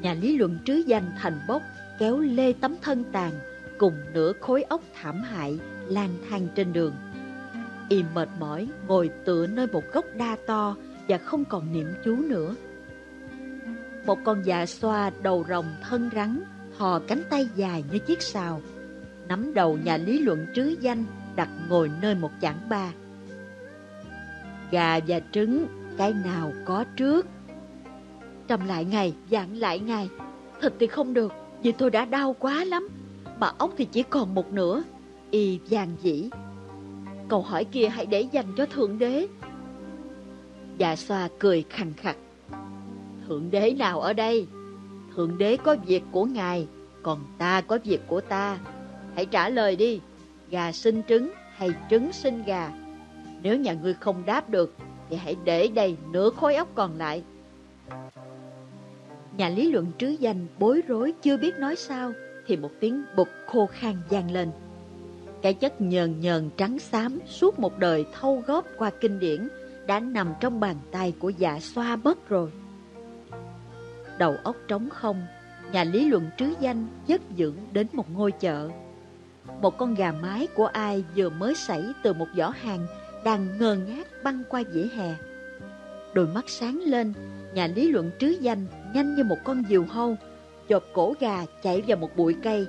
Nhà lý luận trứ danh thành bốc kéo lê tấm thân tàn cùng nửa khối ốc thảm hại lang thang trên đường. Y mệt mỏi ngồi tựa nơi một gốc đa to và không còn niệm chú nữa. Một con dạ xoa đầu rồng thân rắn, hò cánh tay dài như chiếc sào, nắm đầu nhà lý luận trứ danh đặt ngồi nơi một chảng ba. Gà và trứng, cái nào có trước? Trầm lại ngày, dặn lại ngày, thịt thì không được, vì tôi đã đau quá lắm, mà ốc thì chỉ còn một nửa. Y vàng dĩ. Câu hỏi kia hãy để dành cho Thượng Đế. Dạ xoa cười khằng khặt. Thượng Đế nào ở đây? Thượng Đế có việc của Ngài, còn ta có việc của ta. Hãy trả lời đi, gà sinh trứng hay trứng sinh gà? Nếu nhà ngươi không đáp được, thì hãy để đây nửa khối óc còn lại. Nhà lý luận trứ danh bối rối chưa biết nói sao, thì một tiếng bụp khô khan vang lên. Cái chất nhờn nhờn trắng xám suốt một đời thâu góp qua kinh điển đã nằm trong bàn tay của dạ xoa mất rồi. Đầu óc trống không, nhà lý luận trứ danh chất dưỡng đến một ngôi chợ. Một con gà mái của ai vừa mới xảy từ một giỏ hàng đang ngơ ngác băng qua vỉa hè. Đôi mắt sáng lên, nhà lý luận trứ danh nhanh như một con diều hâu, chộp cổ gà chạy vào một bụi cây,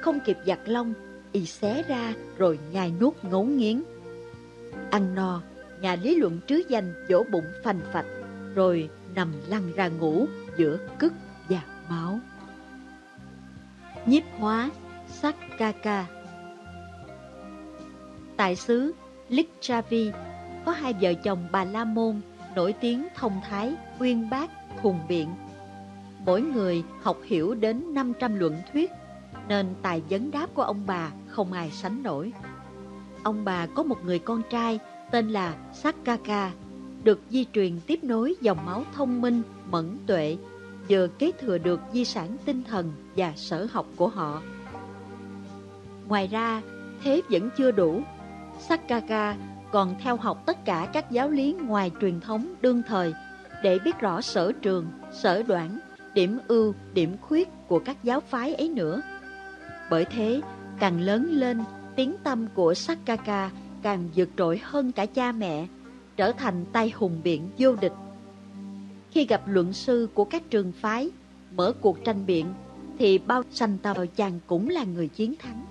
không kịp giặt lông y xé ra rồi nhai nuốt ngấu nghiến. Ăn no, nhà lý luận trứ danh vỗ bụng phành phạch, rồi nằm lăn ra ngủ giữa cức và máu. Nhiếp hóa Sakaka Tại xứ Lichavi có hai vợ chồng bà La Môn nổi tiếng thông thái, uyên bác, hùng biện. Mỗi người học hiểu đến 500 luận thuyết, nên tài vấn đáp của ông bà không ai sánh nổi. Ông bà có một người con trai tên là Sakaka, được di truyền tiếp nối dòng máu thông minh, mẫn tuệ, vừa kế thừa được di sản tinh thần và sở học của họ. Ngoài ra, thế vẫn chưa đủ. Sakaka còn theo học tất cả các giáo lý ngoài truyền thống đương thời để biết rõ sở trường, sở đoạn, điểm ưu, điểm khuyết của các giáo phái ấy nữa. Bởi thế, càng lớn lên, tiếng tâm của Sakaka càng vượt trội hơn cả cha mẹ, trở thành tay hùng biện vô địch. Khi gặp luận sư của các trường phái, mở cuộc tranh biện, thì bao sanh tàu chàng cũng là người chiến thắng.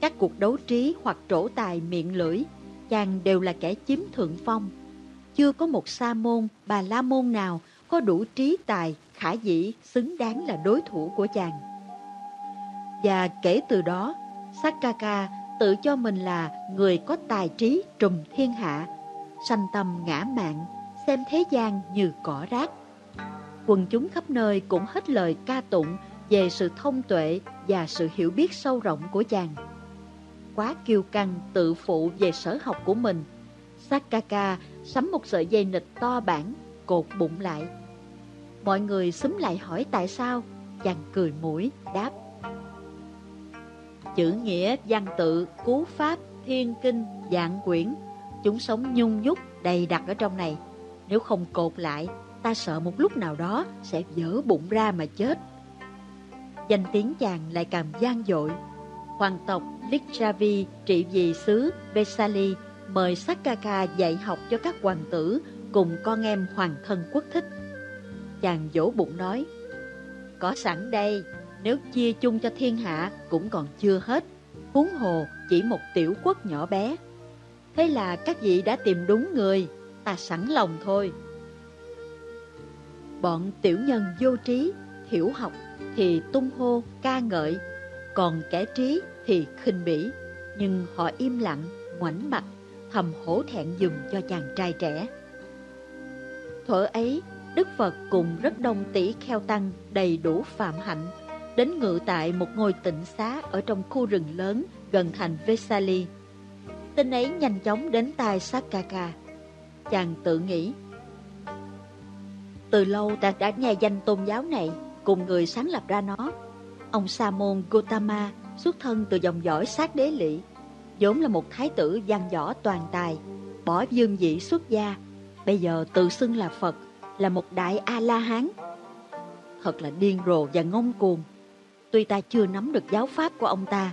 Các cuộc đấu trí hoặc trổ tài miệng lưỡi, chàng đều là kẻ chiếm thượng phong. Chưa có một sa môn, bà la môn nào có đủ trí tài, khả dĩ, xứng đáng là đối thủ của chàng. Và kể từ đó, Sakaka tự cho mình là người có tài trí trùm thiên hạ, sanh tâm ngã mạn xem thế gian như cỏ rác. Quần chúng khắp nơi cũng hết lời ca tụng về sự thông tuệ và sự hiểu biết sâu rộng của chàng. Quá kiêu căng tự phụ về sở học của mình, Sakaka sắm một sợi dây nịch to bản, cột bụng lại. Mọi người xúm lại hỏi tại sao, chàng cười mũi, đáp. Chữ nghĩa, văn tự, cú pháp, thiên kinh, dạng quyển, chúng sống nhung nhúc đầy đặc ở trong này. Nếu không cột lại, ta sợ một lúc nào đó sẽ vỡ bụng ra mà chết. Danh tiếng chàng lại càng gian dội. Hoàng tộc Lichavi trị vì xứ Vesali mời Sakaka dạy học cho các hoàng tử cùng con em hoàng thân quốc thích. Chàng vỗ bụng nói, có sẵn đây, nếu chia chung cho thiên hạ cũng còn chưa hết, huống hồ chỉ một tiểu quốc nhỏ bé. Thế là các vị đã tìm đúng người, ta sẵn lòng thôi. Bọn tiểu nhân vô trí, thiểu học thì tung hô, ca ngợi, còn kẻ trí thì khinh bỉ, nhưng họ im lặng, ngoảnh mặt, thầm hổ thẹn dùm cho chàng trai trẻ. Thuở ấy, Đức Phật cùng rất đông tỷ kheo tăng đầy đủ phạm hạnh, đến ngự tại một ngôi tịnh xá ở trong khu rừng lớn gần thành Vesali. Tin ấy nhanh chóng đến tai Sakaka. Chàng tự nghĩ, từ lâu ta đã nghe danh tôn giáo này cùng người sáng lập ra nó. Ông Sa môn Gotama xuất thân từ dòng dõi sát đế lỵ, vốn là một thái tử văn võ toàn tài, bỏ dương vị xuất gia, bây giờ tự xưng là Phật, là một đại A-la-hán. Thật là điên rồ và ngông cuồng. Tuy ta chưa nắm được giáo pháp của ông ta,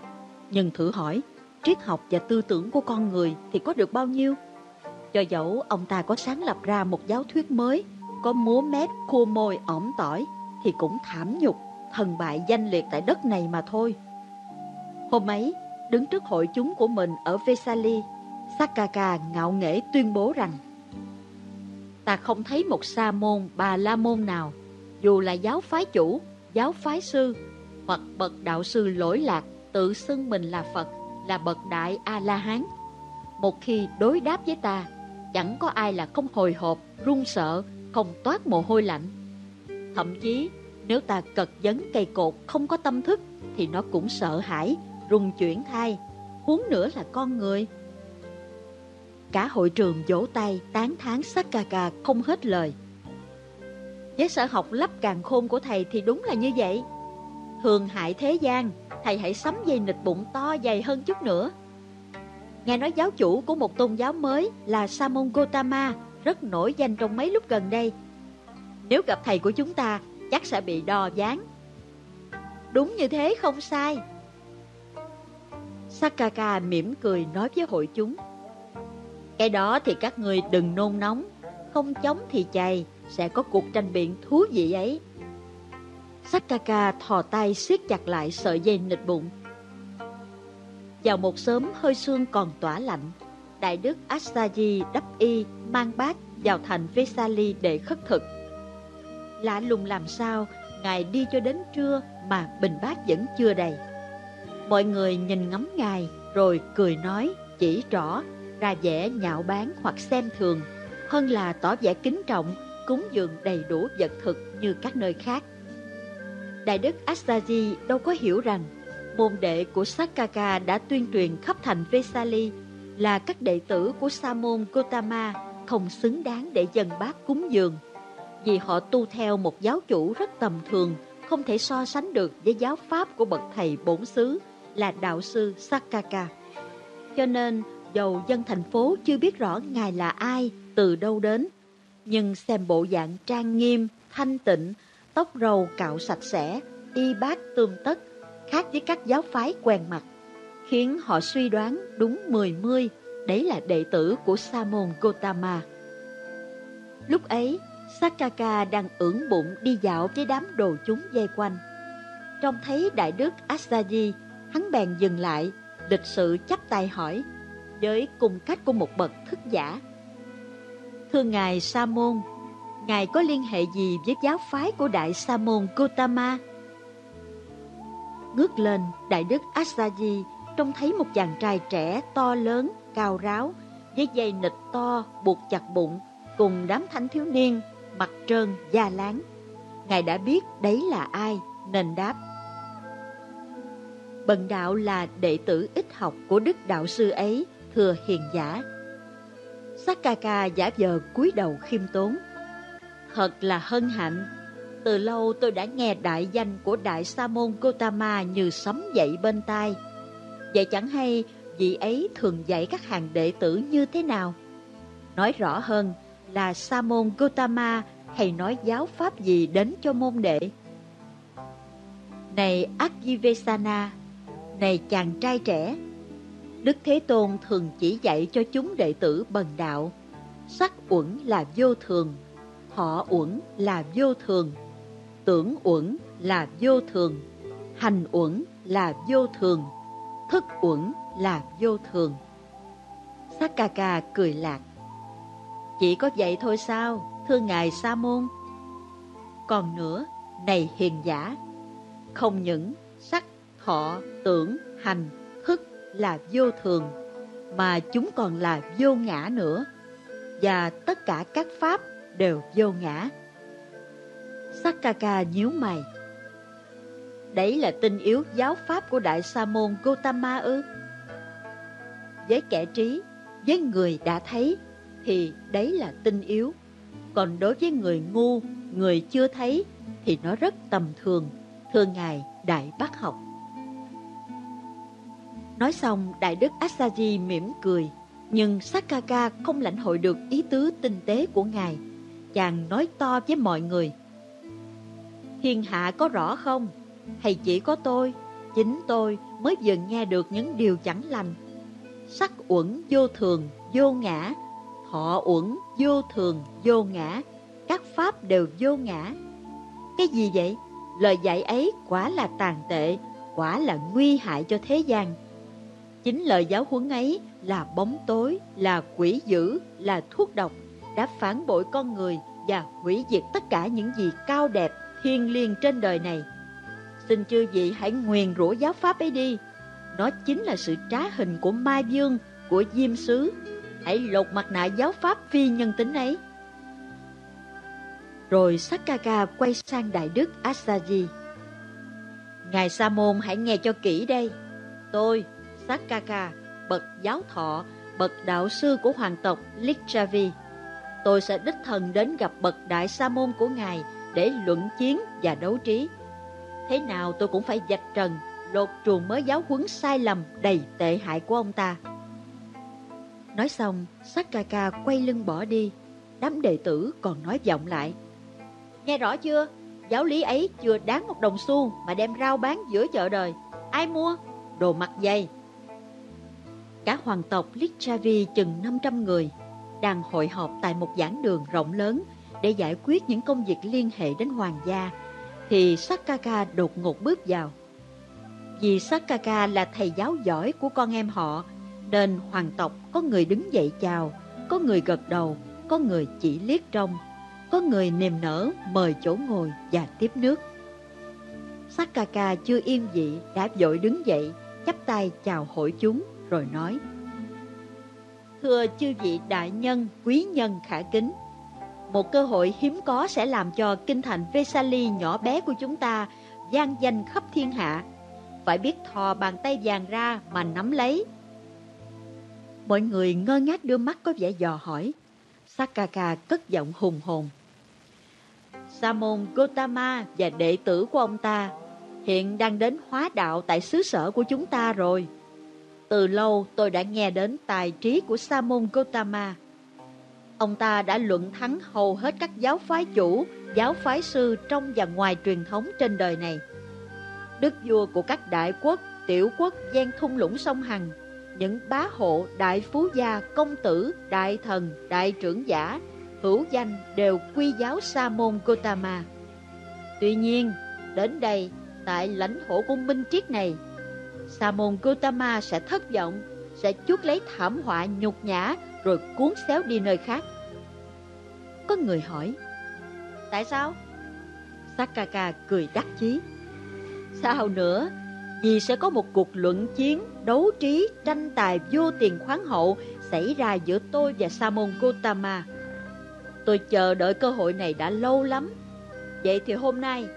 nhưng thử hỏi, triết học và tư tưởng của con người thì có được bao nhiêu? Cho dẫu ông ta có sáng lập ra một giáo thuyết mới, có múa mép, khua môi, ỏm tỏi, thì cũng thảm nhục, thần bại danh liệt tại đất này mà thôi. Hôm ấy, đứng trước hội chúng của mình ở Vesali, Sakaka ngạo nghễ tuyên bố rằng Ta không thấy một sa môn, bà la môn nào, dù là giáo phái chủ, giáo phái sư, hoặc bậc đạo sư lỗi lạc, tự xưng mình là Phật, là bậc đại A-la-hán. Một khi đối đáp với ta, chẳng có ai là không hồi hộp, run sợ, không toát mồ hôi lạnh. Thậm chí, nếu ta cật dấn cây cột không có tâm thức, thì nó cũng sợ hãi, rung chuyển thai, huống nữa là con người. Cả hội trường vỗ tay tán thán Sakaka không hết lời. Với sở học lắp càng khôn của thầy thì đúng là như vậy. Thường hại thế gian, thầy hãy sắm dây nịch bụng to dày hơn chút nữa. Nghe nói giáo chủ của một tôn giáo mới là Samon Gotama rất nổi danh trong mấy lúc gần đây. Nếu gặp thầy của chúng ta, chắc sẽ bị đo dáng. Đúng như thế không sai. Sakaka mỉm cười nói với hội chúng. Cái đó thì các người đừng nôn nóng, không chống thì chày, sẽ có cuộc tranh biện thú vị ấy. Sakaka thò tay siết chặt lại sợi dây nịch bụng. Vào một sớm hơi sương còn tỏa lạnh, Đại đức Asaji đắp y mang bát vào thành Vesali để khất thực. Lạ lùng làm sao, Ngài đi cho đến trưa mà bình bát vẫn chưa đầy. Mọi người nhìn ngắm Ngài rồi cười nói, chỉ rõ, ra vẻ nhạo báng hoặc xem thường, hơn là tỏ vẻ kính trọng, cúng dường đầy đủ vật thực như các nơi khác. Đại đức Astaji đâu có hiểu rằng môn đệ của Sakaka đã tuyên truyền khắp thành Vesali là các đệ tử của Sa môn Gotama không xứng đáng để dân bát cúng dường. Vì họ tu theo một giáo chủ rất tầm thường, không thể so sánh được với giáo pháp của bậc thầy bổn xứ là đạo sư Sakaka. Cho nên, dầu dân thành phố chưa biết rõ Ngài là ai, từ đâu đến, nhưng xem bộ dạng trang nghiêm, thanh tịnh, tóc râu cạo sạch sẽ, y bát tươm tất, khác với các giáo phái quen mặt, khiến họ suy đoán đúng mười mươi, đấy là đệ tử của Sa môn Gotama. Lúc ấy, Sakaka đang ưỡn bụng đi dạo với đám đồ chúng dây quanh. Trông thấy Đại Đức Asaji, hắn bèn dừng lại, lịch sự chắp tay hỏi, với cung cách của một bậc thức giả. Thưa Ngài Sa môn, Ngài có liên hệ gì với giáo phái của Đại Sa môn Gotama? Ngước lên, Đại Đức Asaji trông thấy một chàng trai trẻ to lớn, cao ráo, với dây nịch to buộc chặt bụng, cùng đám thanh thiếu niên, mặt trơn, da láng. Ngài đã biết đấy là ai, nên đáp. Bần đạo là đệ tử ít học của đức đạo sư ấy, thừa hiền giả. Sakaka giả vờ cúi đầu khiêm tốn. Thật là hân hạnh, từ lâu tôi đã nghe đại danh của Đại Sa môn Gotama như sấm dậy bên tai. Vậy chẳng hay vị ấy thường dạy các hàng đệ tử như thế nào? Nói rõ hơn là Sa môn Gotama hay nói giáo pháp gì đến cho môn đệ? Này Akivesana, này chàng trai trẻ, Đức Thế Tôn thường chỉ dạy cho chúng đệ tử bần đạo. Sắc uẩn là vô thường, thọ uẩn là vô thường, tưởng uẩn là vô thường, hành uẩn là vô thường, thức uẩn là vô thường. Sakaka cười lạc. Chỉ có vậy thôi sao, thưa Ngài Sa Môn? Còn nữa, này hiền giả, không những sắc, thọ, tưởng, hành, thức là vô thường, mà chúng còn là vô ngã nữa, và tất cả các pháp đều vô ngã. Sakaka nhíu mày. Đấy là tinh yếu giáo pháp của Đại Sa môn Gotama ư? Với kẻ trí, với người đã thấy, thì đấy là tinh yếu. Còn đối với người ngu, người chưa thấy, thì nó rất tầm thường, thưa Ngài Đại Bác Học. Nói xong, Đại Đức Asaji mỉm cười, nhưng Sakaka không lãnh hội được ý tứ tinh tế của Ngài. Chàng nói to với mọi người. Thiên hạ có rõ không? Hay chỉ có tôi, chính tôi mới vừa nghe được những điều chẳng lành. Sắc uẩn vô thường, vô ngã, thọ uẩn vô thường, vô ngã, các pháp đều vô ngã. Cái gì vậy? Lời dạy ấy quả là tàn tệ, quả là nguy hại cho thế gian. Chính lời giáo huấn ấy là bóng tối, là quỷ dữ, là thuốc độc, đã phản bội con người và hủy diệt tất cả những gì cao đẹp, thiêng liêng trên đời này. Xin chư vị hãy nguyền rủa giáo pháp ấy đi. Nó chính là sự trá hình của Mai Dương, của Diêm Sứ. Hãy lột mặt nạ giáo pháp phi nhân tính ấy. Rồi Sakaka quay sang Đại Đức Asaji. Ngài Sa Môn hãy nghe cho kỹ đây. Tôi, Sakaka, bậc giáo thọ, bậc đạo sư của hoàng tộc Lichavi. Tôi sẽ đích thần đến gặp bậc đại sa môn của ngài để luận chiến và đấu trí. Thế nào tôi cũng phải dạch trần, lột truồng mới giáo huấn sai lầm đầy tệ hại của ông ta. Nói xong, Sakaka quay lưng bỏ đi. Đám đệ tử còn nói vọng lại. Nghe rõ chưa? Giáo lý ấy chưa đáng một đồng xu mà đem rau bán giữa chợ đời. Ai mua? Đồ mặt dày. Cả hoàng tộc Lichavi chừng 500 người đang hội họp tại một giảng đường rộng lớn để giải quyết những công việc liên hệ đến hoàng gia, thì Sakaka đột ngột bước vào. Vì Sakaka là thầy giáo giỏi của con em họ, nên hoàng tộc có người đứng dậy chào, có người gật đầu, có người chỉ liếc trông, có người niềm nở mời chỗ ngồi và tiếp nước. Sakaka chưa yên vị đã vội đứng dậy, chắp tay chào hội chúng rồi nói Thưa chư vị đại nhân, quý nhân khả kính Một cơ hội hiếm có sẽ làm cho kinh thành Vesali nhỏ bé của chúng ta gian danh khắp thiên hạ Phải biết thò bàn tay vàng ra mà nắm lấy Mọi người ngơ ngác đưa mắt có vẻ dò hỏi Sakaka cất giọng hùng hồn Samon Gotama và đệ tử của ông ta hiện đang đến hóa đạo tại xứ sở của chúng ta rồi. Từ lâu tôi đã nghe đến tài trí của Samon Gotama. Ông ta đã luận thắng hầu hết các giáo phái chủ, giáo phái sư trong và ngoài truyền thống trên đời này. Đức vua của các đại quốc, tiểu quốc gian thung lũng sông Hằng, những bá hộ, đại phú gia, công tử, đại thần, đại trưởng giả, hữu danh đều quy giáo Sa môn Gotama. Tuy nhiên, đến đây, tại lãnh thổ của Minh Triết này, Sa môn Gotama sẽ thất vọng, sẽ chuốc lấy thảm họa nhục nhã rồi cuốn xéo đi nơi khác. Có người hỏi, tại sao? Sakaka cười đắc chí. Sao nữa? Vì sẽ có một cuộc luận chiến, đấu trí, tranh tài vô tiền khoáng hậu xảy ra giữa tôi và Samon Gautama. Tôi chờ đợi cơ hội này đã lâu lắm. Vậy thì hôm nay,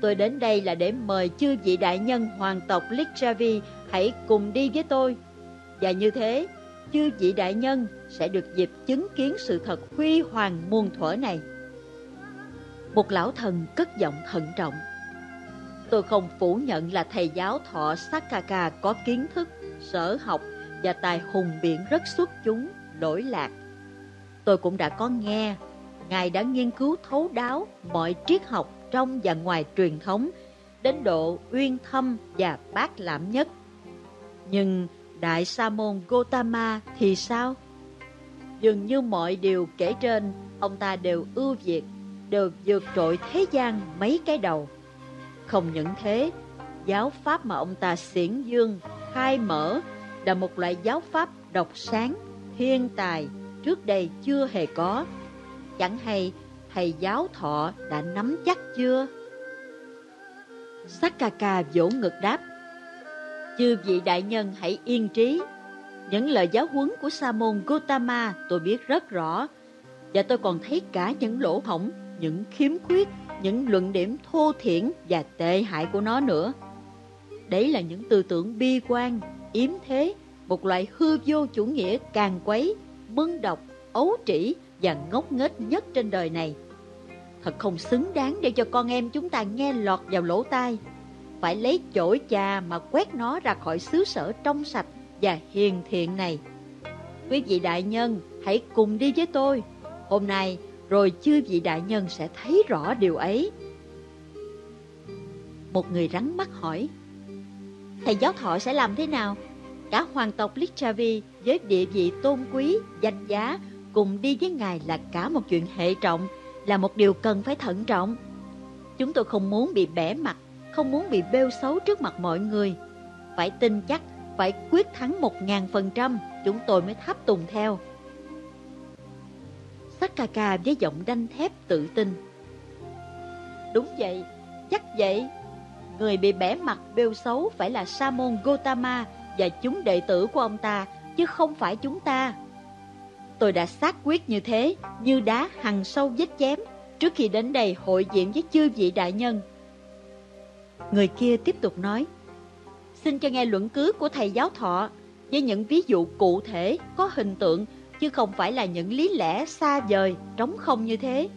tôi đến đây là để mời chư vị đại nhân hoàng tộc Lichavi hãy cùng đi với tôi. Và như thế, chư vị đại nhân sẽ được dịp chứng kiến sự thật huy hoàng muôn thuở này. Một lão thần cất giọng thận trọng. Tôi không phủ nhận là thầy giáo thọ Sakaka có kiến thức, sở học và tài hùng biện rất xuất chúng, lỗi lạc. Tôi cũng đã có nghe Ngài đã nghiên cứu thấu đáo mọi triết học trong và ngoài truyền thống, đến độ uyên thâm và bác lãm nhất. Nhưng Đại Sa môn Gotama thì sao? Dường như mọi điều kể trên, ông ta đều ưu việt, đều vượt trội thế gian mấy cái đầu. Không những thế, giáo pháp mà ông ta xiển dương, khai mở là một loại giáo pháp độc sáng, thiên tài, trước đây chưa hề có. Chẳng hay thầy giáo thọ đã nắm chắc chưa? Sakaka vỗ ngực đáp Chư vị đại nhân hãy yên trí Những lời giáo huấn của Sa môn Gotama tôi biết rất rõ Và tôi còn thấy cả những lỗ hổng, những khiếm khuyết, những luận điểm thô thiển và tệ hại của nó nữa Đấy là những tư tưởng bi quan, yếm thế Một loại hư vô chủ nghĩa càng quấy, mưng độc, ấu trĩ và ngốc nghếch nhất trên đời này. Thật không xứng đáng để cho con em chúng ta nghe lọt vào lỗ tai. Phải lấy chổi chà mà quét nó ra khỏi xứ sở trong sạch và hiền thiện này. Quý vị đại nhân, hãy cùng đi với tôi. Hôm nay, rồi chư vị đại nhân sẽ thấy rõ điều ấy. Một người rắn mắt hỏi, Thầy giáo thọ sẽ làm thế nào? Cả hoàng tộc Lichavi với địa vị tôn quý, danh giá cùng đi với Ngài là cả một chuyện hệ trọng, là một điều cần phải thận trọng. Chúng tôi không muốn bị bẻ mặt, không muốn bị bêu xấu trước mặt mọi người. Phải tin chắc, phải quyết thắng một ngàn phần trăm, chúng tôi mới tháp tùng theo. Sakaka với giọng đanh thép tự tin. Đúng vậy, chắc vậy. Người bị bẻ mặt bêu xấu phải là Samon Gotama và chúng đệ tử của ông ta, chứ không phải chúng ta. Tôi đã xác quyết như thế, như đá hằng sâu vết chém, trước khi đến đây hội diện với chư vị đại nhân. Người kia tiếp tục nói, xin cho nghe luận cứ của thầy giáo thọ, với những ví dụ cụ thể, có hình tượng, chứ không phải là những lý lẽ xa vời, trống không như thế.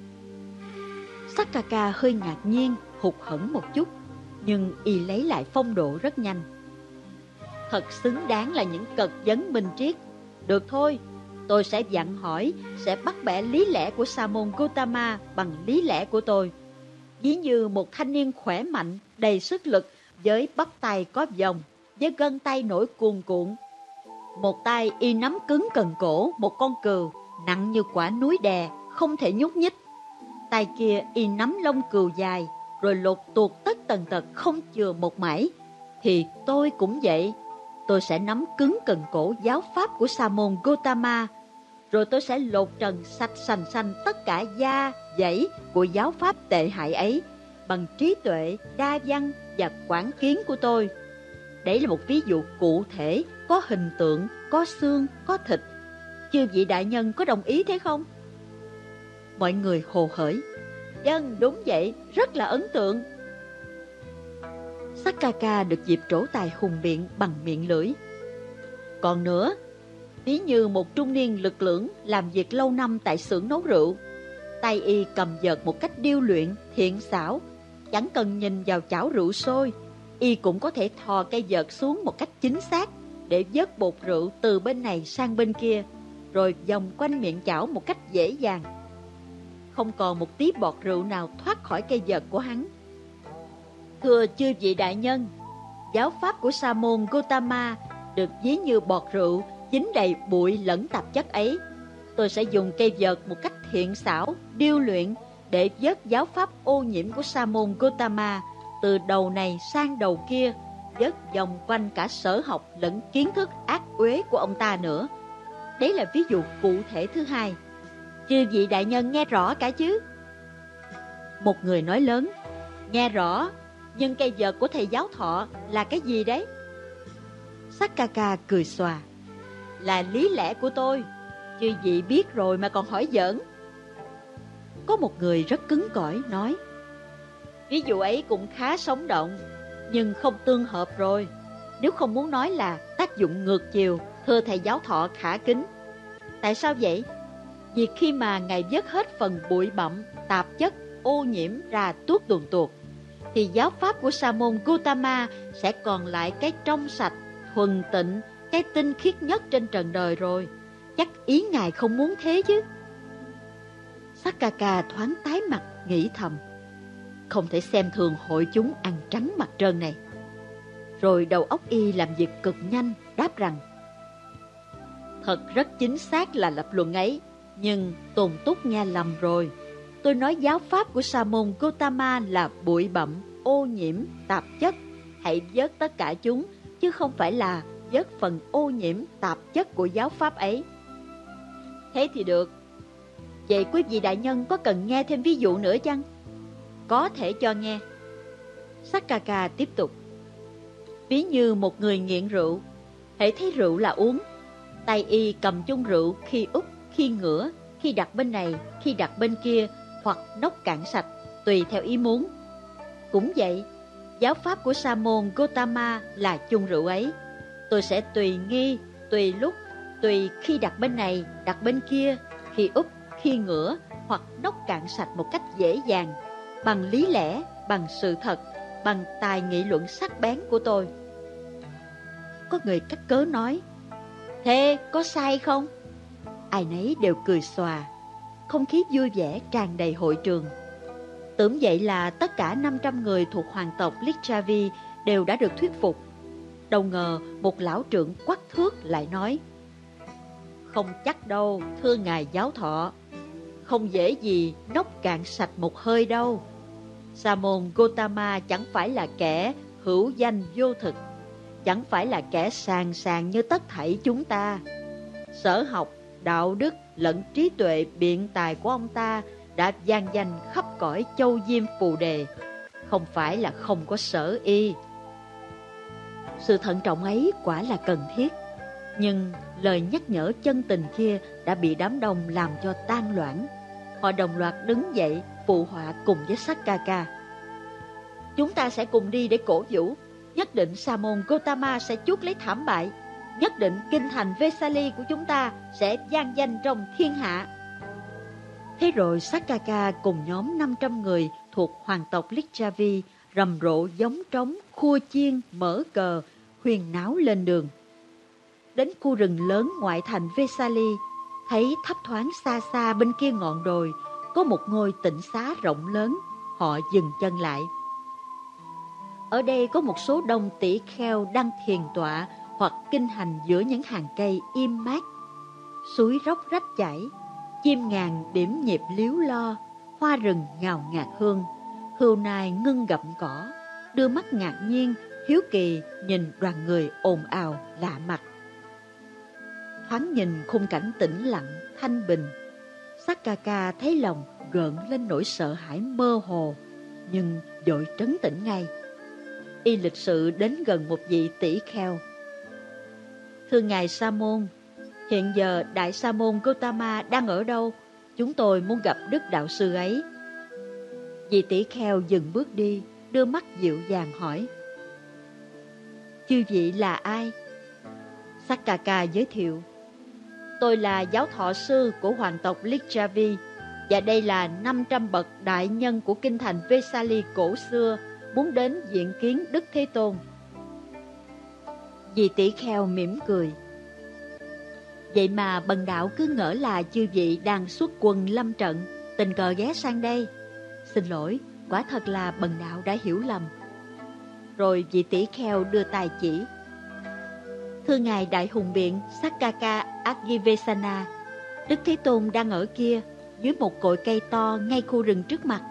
Sakaka hơi ngạc nhiên, hụt hẫng một chút, nhưng y lấy lại phong độ rất nhanh. Thật xứng đáng là những cật vấn minh triết. Được thôi, Tôi sẽ dặn hỏi, sẽ bắt bẻ lý lẽ của Sa môn Gautama bằng lý lẽ của tôi. Ví như một thanh niên khỏe mạnh, đầy sức lực, với bắp tay có vòng, với gân tay nổi cuồn cuộn. Một tay y nắm cứng cần cổ một con cừu, nặng như quả núi đè, không thể nhúc nhích. Tay kia y nắm lông cừu dài, rồi lột tuột tất tần tật không chừa một mảy. thì tôi cũng vậy. Tôi sẽ nắm cứng cần cổ giáo pháp của Sa môn Gotama, rồi tôi sẽ lột trần sạch sành xanh tất cả da, dãy của giáo pháp tệ hại ấy bằng trí tuệ, đa văn và quán kiến của tôi. Đấy là một ví dụ cụ thể, có hình tượng, có xương, có thịt. Chư vị đại nhân có đồng ý thế không? Mọi người hồ hởi. Dân, đúng vậy, rất là ấn tượng. Sakaka được dịp trổ tài hùng biện bằng miệng lưỡi. Còn nữa, ví như một trung niên lực lưỡng làm việc lâu năm tại xưởng nấu rượu. Tay y cầm vợt một cách điêu luyện, thiện xảo, chẳng cần nhìn vào chảo rượu sôi, y cũng có thể thò cây vợt xuống một cách chính xác để vớt bột rượu từ bên này sang bên kia, rồi vòng quanh miệng chảo một cách dễ dàng. Không còn một tí bọt rượu nào thoát khỏi cây vợt của hắn. Thưa chư vị đại nhân, giáo pháp của Sa môn Gotama được ví như bọt rượu dính đầy bụi lẫn tạp chất ấy. Tôi sẽ dùng cây vợt một cách thiện xảo, điêu luyện để vớt giáo pháp ô nhiễm của Sa môn Gotama từ đầu này sang đầu kia, vất vòng quanh cả sở học lẫn kiến thức ác uế của ông ta nữa. Đấy là ví dụ cụ thể thứ hai. Chư vị đại nhân nghe rõ cả chứ? Một người nói lớn, nghe rõ, nhưng cây vợt của thầy giáo thọ là cái gì đấy? Sakaka cười xòa, là lý lẽ của tôi, chư vị biết rồi mà còn hỏi giỡn. Có một người rất cứng cỏi nói, ví dụ ấy cũng khá sống động, nhưng không tương hợp rồi. Nếu không muốn nói là tác dụng ngược chiều, thưa thầy giáo thọ khả kính. Tại sao vậy? Vì khi mà Ngài vớt hết phần bụi bặm, tạp chất, ô nhiễm ra tuốt tuồn tuột, thì giáo pháp của Sa môn Gautama sẽ còn lại cái trong sạch, thuần tịnh, cái tinh khiết nhất trên trần đời rồi. Chắc ý Ngài không muốn thế chứ. Sakaka thoáng tái mặt, nghĩ thầm. Không thể xem thường hội chúng ăn trắng mặt trơn này. Rồi đầu óc y làm việc cực nhanh, đáp rằng Thật rất chính xác là lập luận ấy, nhưng Tồn Túc nghe lầm rồi. Tôi nói giáo pháp của Sa môn Gotama là bụi bặm, ô nhiễm, tạp chất. Hãy vớt tất cả chúng, chứ không phải là vớt phần ô nhiễm, tạp chất của giáo pháp ấy. Thế thì được. Vậy quý vị đại nhân có cần nghe thêm ví dụ nữa chăng? Có thể cho nghe. Sakaka tiếp tục. Ví như một người nghiện rượu, hãy thấy rượu là uống. Tay y cầm chung rượu khi úp, khi ngửa, khi đặt bên này, khi đặt bên kia, hoặc nốc cạn sạch, tùy theo ý muốn. Cũng vậy, giáo pháp của Sa môn Gotama là chung rượu ấy. Tôi sẽ tùy nghi, tùy lúc, tùy khi đặt bên này, đặt bên kia, khi úp, khi ngửa, hoặc nốc cạn sạch một cách dễ dàng, bằng lý lẽ, bằng sự thật, bằng tài nghị luận sắc bén của tôi. Có người cắt cớ nói, Thế có sai không? Ai nấy đều cười xòa, không khí vui vẻ tràn đầy hội trường. Tưởng vậy là tất cả 500 người thuộc hoàng tộc Lichavi đều đã được thuyết phục. Đâu ngờ một lão trưởng quắc thước lại nói Không chắc đâu, thưa ngài giáo thọ không dễ gì nóc cạn sạch một hơi đâu Sa môn Gotama chẳng phải là kẻ hữu danh vô thực Chẳng phải là kẻ sàng sàng như tất thảy chúng ta Sở học, đạo đức lẫn trí tuệ biện tài của ông ta đã gian danh khắp cõi châu diêm phù đề, không phải là không có sở y. Sự thận trọng ấy quả là cần thiết, nhưng lời nhắc nhở chân tình kia đã bị đám đông làm cho tan loãng. Họ đồng loạt đứng dậy phụ họa cùng với Sakaka. Chúng ta sẽ cùng đi để cổ vũ, nhất định Sa môn Gotama sẽ chuốt lấy thảm bại nhất định kinh thành Vesali của chúng ta sẽ gian danh trong thiên hạ. Thế rồi Sakaka cùng nhóm 500 người thuộc hoàng tộc Lichavi rầm rộ giống trống, khua chiên, mở cờ, huyền náo lên đường. Đến khu rừng lớn ngoại thành Vesali, thấy thấp thoáng xa xa bên kia ngọn đồi, có một ngôi tịnh xá rộng lớn, họ dừng chân lại. Ở đây có một số đông tỷ kheo đang thiền tọa hoặc kinh hành giữa những hàng cây im mát. Suối róc rách chảy, chim ngàn điểm nhịp liếu lo, hoa rừng ngào ngạt hương, hươu nai ngưng gặm cỏ, đưa mắt ngạc nhiên hiếu kỳ nhìn đoàn người ồn ào lạ mặt. Thoáng nhìn khung cảnh tĩnh lặng, thanh bình. Sakaka thấy lòng gợn lên nỗi sợ hãi mơ hồ, nhưng dội trấn tĩnh ngay. Y lịch sự đến gần một vị tỷ kheo. Thưa Ngài Sa Môn, hiện giờ Đại Sa Môn Gotama đang ở đâu? Chúng tôi muốn gặp Đức Đạo Sư ấy. Vị tỷ kheo dừng bước đi, đưa mắt dịu dàng hỏi. Chư vị là ai? Sakaka giới thiệu. Tôi là giáo thọ sư của hoàng tộc Lichavi và đây là 500 bậc đại nhân của kinh thành Vesali cổ xưa muốn đến diện kiến Đức Thế Tôn. Dì tỷ kheo mỉm cười. Vậy mà bần đạo cứ ngỡ là chư vị đang xuất quân lâm trận, tình cờ ghé sang đây. Xin lỗi, quả thật là bần đạo đã hiểu lầm. Rồi vị tỷ kheo đưa tài chỉ. Thưa ngài đại hùng biện Sakaka Agivesana, Đức Thế Tôn đang ở kia, dưới một cội cây to ngay khu rừng trước mặt.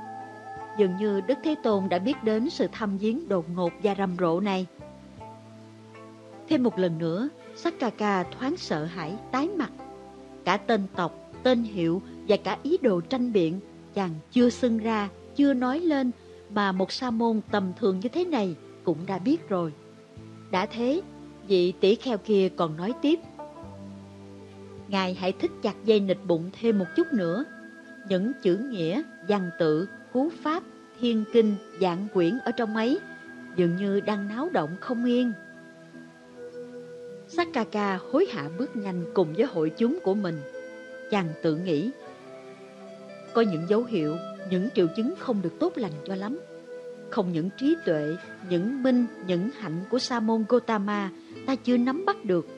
Dường như Đức Thế Tôn đã biết đến sự thăm viếng đột ngột và rầm rộ này. Thêm một lần nữa, Sakaka thoáng sợ hãi, tái mặt. Cả tên tộc, tên hiệu và cả ý đồ tranh biện, chàng chưa xưng ra, chưa nói lên, mà một sa môn tầm thường như thế này cũng đã biết rồi. Đã thế, vị tỷ kheo kia còn nói tiếp. Ngài hãy thích chặt dây nịch bụng thêm một chút nữa. Những chữ nghĩa, văn tự, cú pháp, thiên kinh, dạng quyển ở trong ấy dường như đang náo động không yên. Sakaka hối hả bước nhanh cùng với hội chúng của mình. Chàng tự nghĩ, có những dấu hiệu, những triệu chứng không được tốt lành cho lắm. Không những trí tuệ, những minh, những hạnh của Sa môn Gotama ta chưa nắm bắt được.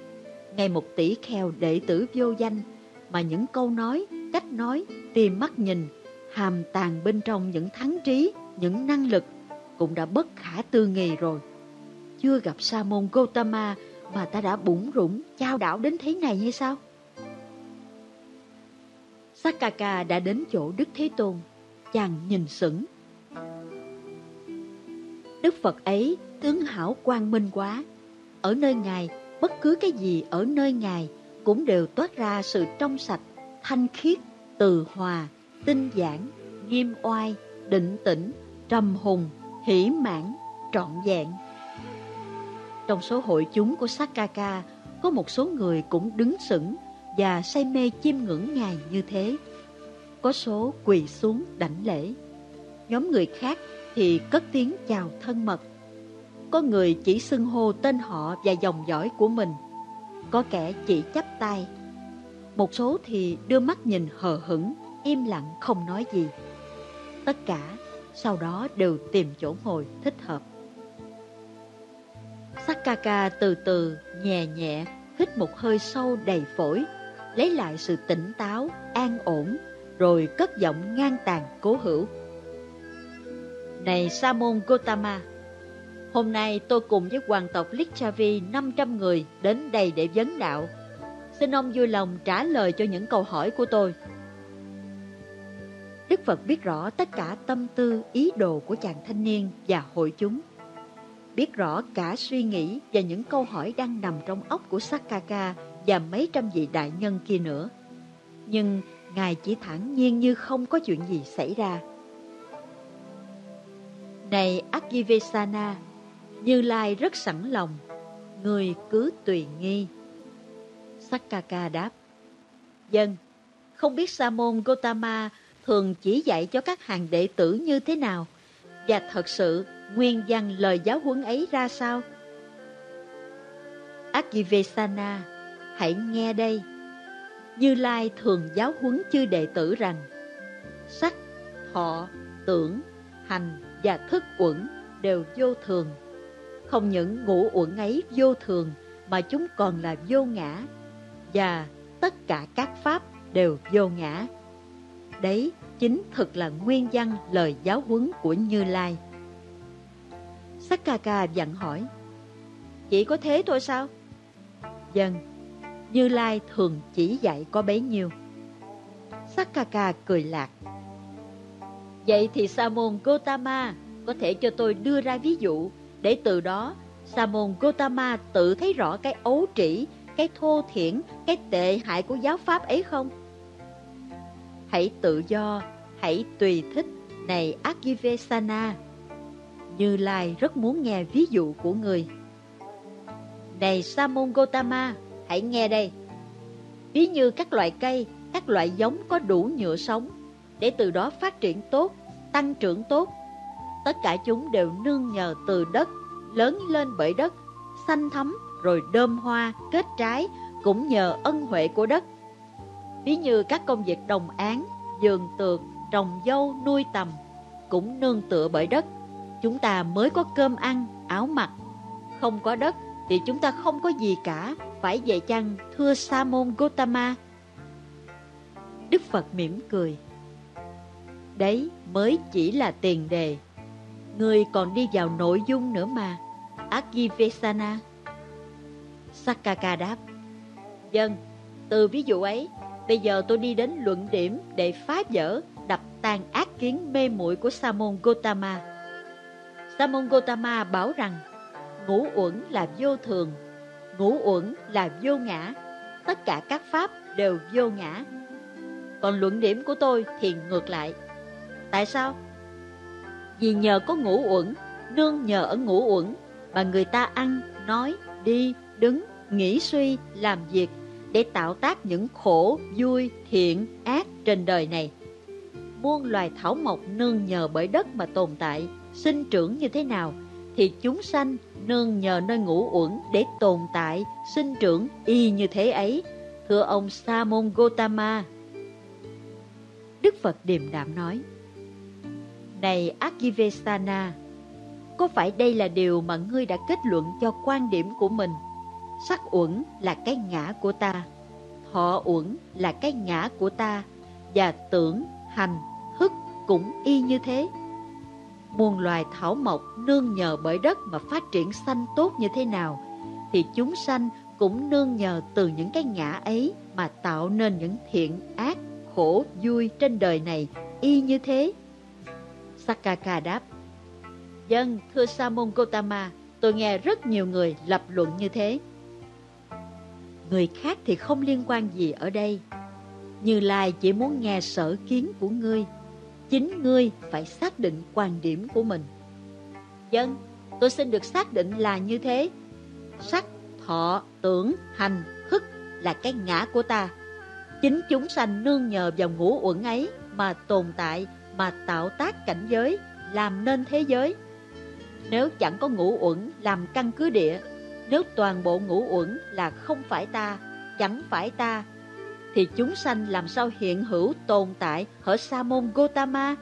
Ngay một tỷ kheo đệ tử vô danh, mà những câu nói, cách nói, tìm mắt nhìn, hàm tàn bên trong những thắng trí, những năng lực cũng đã bất khả tư nghì rồi. Chưa gặp Sa môn Gotama mà ta đã bủng rủng, trao đảo đến thế này hay sao? Sakaka đã đến chỗ Đức Thế Tôn, chàng nhìn sững. Đức Phật ấy tướng hảo quang minh quá, ở nơi Ngài, bất cứ cái gì ở nơi Ngài cũng đều toát ra sự trong sạch, thanh khiết, từ hòa, tinh giản, nghiêm oai, định tĩnh, trầm hùng, hỷ mãn, trọn vẹn. Trong số hội chúng của Sakaka, có một số người cũng đứng sững và say mê chiêm ngưỡng Ngài như thế. Có số quỳ xuống đảnh lễ. Nhóm người khác thì cất tiếng chào thân mật. Có người chỉ xưng hô tên họ và dòng dõi của mình. Có kẻ chỉ chắp tay. Một số thì đưa mắt nhìn hờ hững, im lặng không nói gì. Tất cả sau đó đều tìm chỗ ngồi thích hợp. Sakaka từ từ, nhẹ nhẹ, hít một hơi sâu đầy phổi, lấy lại sự tỉnh táo, an ổn, rồi cất giọng ngang tàn cố hữu. Này Sa môn Gotama, hôm nay tôi cùng với hoàng tộc Lichavi 500 người đến đây để vấn đạo. Xin ông vui lòng trả lời cho những câu hỏi của tôi. Đức Phật biết rõ tất cả tâm tư, ý đồ của chàng thanh niên và hội chúng. Biết rõ cả suy nghĩ và những câu hỏi đang nằm trong óc của Sakaka và mấy trăm vị đại nhân kia nữa. Nhưng Ngài chỉ thản nhiên như không có chuyện gì xảy ra. Này Akivesana, như Lai rất sẵn lòng, người cứ tùy nghi. Sakaka đáp, Dân, không biết Sa môn Gotama thường chỉ dạy cho các hàng đệ tử như thế nào, và thật sự nguyên văn lời giáo huấn ấy ra sao? Akivesana, hãy nghe đây. Như Lai thường giáo huấn chư đệ tử rằng sắc, thọ, tưởng, hành và thức uẩn đều vô thường. Không những ngũ uẩn ấy vô thường mà chúng còn là vô ngã và tất cả các pháp đều vô ngã. Đấy chính thực là nguyên văn lời giáo huấn của Như Lai. Sakaka dặn hỏi, Chỉ có thế thôi sao? Dân, Như Lai thường chỉ dạy có bấy nhiêu. Sakaka cười lạc. Vậy thì Sa môn Gotama có thể cho tôi đưa ra ví dụ để từ đó Sa môn Gotama tự thấy rõ cái ấu trĩ, cái thô thiển, cái tệ hại của giáo pháp ấy không? Hãy tự do, hãy tùy thích, này Akivesana. Như Lai rất muốn nghe ví dụ của người. Này Sa môn Gotama, hãy nghe đây. Ví như các loại cây, các loại giống có đủ nhựa sống, để từ đó phát triển tốt, tăng trưởng tốt. Tất cả chúng đều nương nhờ từ đất, lớn lên bởi đất, xanh thấm rồi đơm hoa, kết trái, cũng nhờ ân huệ của đất. Ví như các công việc đồng án, dường tược, trồng dâu, nuôi tầm, cũng nương tựa bởi đất. Chúng ta mới có cơm ăn, áo mặc. Không có đất thì chúng ta không có gì cả, phải vậy chăng, thưa Sa môn Gotama? Đức Phật mỉm cười. Đấy mới chỉ là tiền đề. Người còn đi vào nội dung nữa mà. Akivesana. Sakaka đáp. Dân, từ ví dụ ấy, bây giờ tôi đi đến luận điểm để phá vỡ, đập tan ác kiến mê muội của Samon Gotama. Samon Gotama bảo rằng ngũ uẩn là vô thường, ngũ uẩn là vô ngã, tất cả các pháp đều vô ngã. Còn luận điểm của tôi thì ngược lại. Tại sao? Vì nhờ có ngũ uẩn, nương nhờ ở ngũ uẩn mà người ta ăn, nói, đi, đứng, nghĩ suy, làm việc để tạo tác những khổ, vui, thiện, ác trên đời này. Muôn loài thảo mộc nương nhờ bởi đất mà tồn tại, sinh trưởng như thế nào, thì chúng sanh nương nhờ nơi ngũ uẩn để tồn tại, sinh trưởng y như thế ấy. Thưa ông Sa môn Gotama. Đức Phật điềm đạm nói, này Akivesana, có phải đây là điều mà ngươi đã kết luận cho quan điểm của mình? Sắc uẩn là cái ngã của ta, thọ uẩn là cái ngã của ta, và tưởng, hành, hức cũng y như thế. Muôn loài thảo mộc nương nhờ bởi đất mà phát triển xanh tốt như thế nào, thì chúng sanh cũng nương nhờ từ những cái ngã ấy mà tạo nên những thiện ác, khổ, vui trên đời này y như thế. Sakaka đáp, Dân, thưa Samon Gotama, tôi nghe rất nhiều người lập luận như thế. Người khác thì không liên quan gì ở đây. Như Lai chỉ muốn nghe sở kiến của ngươi. Chính ngươi phải xác định quan điểm của mình. Dân, tôi xin được xác định là như thế. Sắc, thọ, tưởng, hành, hức là cái ngã của ta. Chính chúng sanh nương nhờ vào ngũ uẩn ấy mà tồn tại, mà tạo tác cảnh giới, làm nên thế giới. Nếu chẳng có ngũ uẩn làm căn cứ địa, nếu toàn bộ ngũ uẩn là không phải ta, chẳng phải ta, thì chúng sanh làm sao hiện hữu tồn tại ở Sa môn Gotama?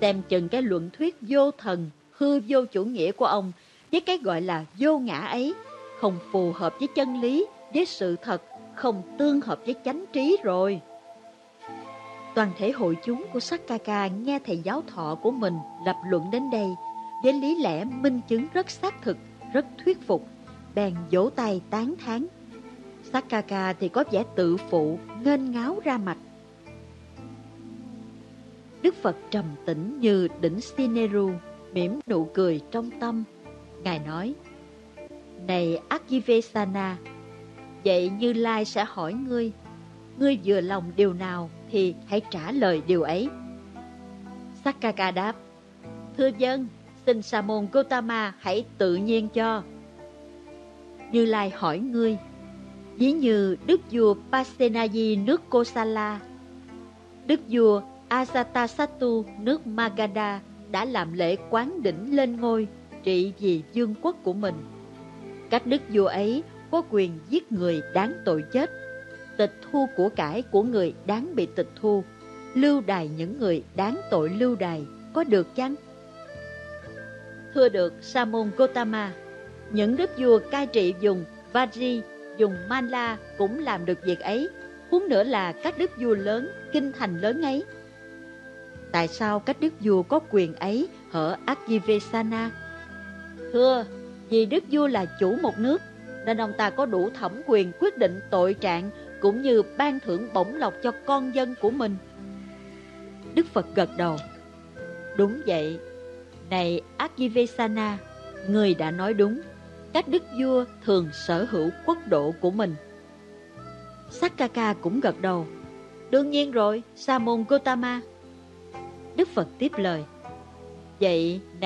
Xem chừng cái luận thuyết vô thần, hư vô chủ nghĩa của ông với cái gọi là vô ngã ấy không phù hợp với chân lý, với sự thật, không tương hợp với chánh trí rồi. Toàn thể hội chúng của Sakaka nghe thầy giáo thọ của mình lập luận đến đây với lý lẽ minh chứng rất xác thực, rất thuyết phục, bèn vỗ tay tán thán. Sakaka thì có vẻ tự phụ, nghênh ngáo ra mặt. Đức Phật trầm tĩnh như đỉnh Sineru, mỉm nụ cười trong tâm. Ngài nói, Này Akivesana, vậy Như Lai sẽ hỏi ngươi, ngươi vừa lòng điều nào thì hãy trả lời điều ấy. Sakaka đáp, Thưa dân, xin Sa môn Gotama hãy tự nhiên cho. Như Lai hỏi ngươi, ví như Đức vua Pasenayi nước Kosala, Đức vua Asatasattu nước Magadha đã làm lễ quán đỉnh lên ngôi trị vì vương quốc của mình. Các đức vua ấy có quyền giết người đáng tội chết, tịch thu của cải của người đáng bị tịch thu, lưu đài những người đáng tội lưu đài, có được chăng? thưa được Sa môn Gotama. Những đức vua cai trị dùng Vajri, dùng Manla cũng làm được việc ấy, huống nữa là các đức vua lớn, kinh thành lớn ấy. Tại sao các đức vua có quyền ấy hở Akivesana? Thưa, vì đức vua là chủ một nước, nên ông ta có đủ thẩm quyền quyết định tội trạng cũng như ban thưởng bổng lộc cho con dân của mình. Đức Phật gật đầu. Đúng vậy, này Akivesana, người đã nói đúng. các đức vua thường sở hữu quốc độ của mình. Sakaka cũng gật đầu. Đương nhiên rồi, Sa môn Gotama. Đức Phật tiếp lời. Vậy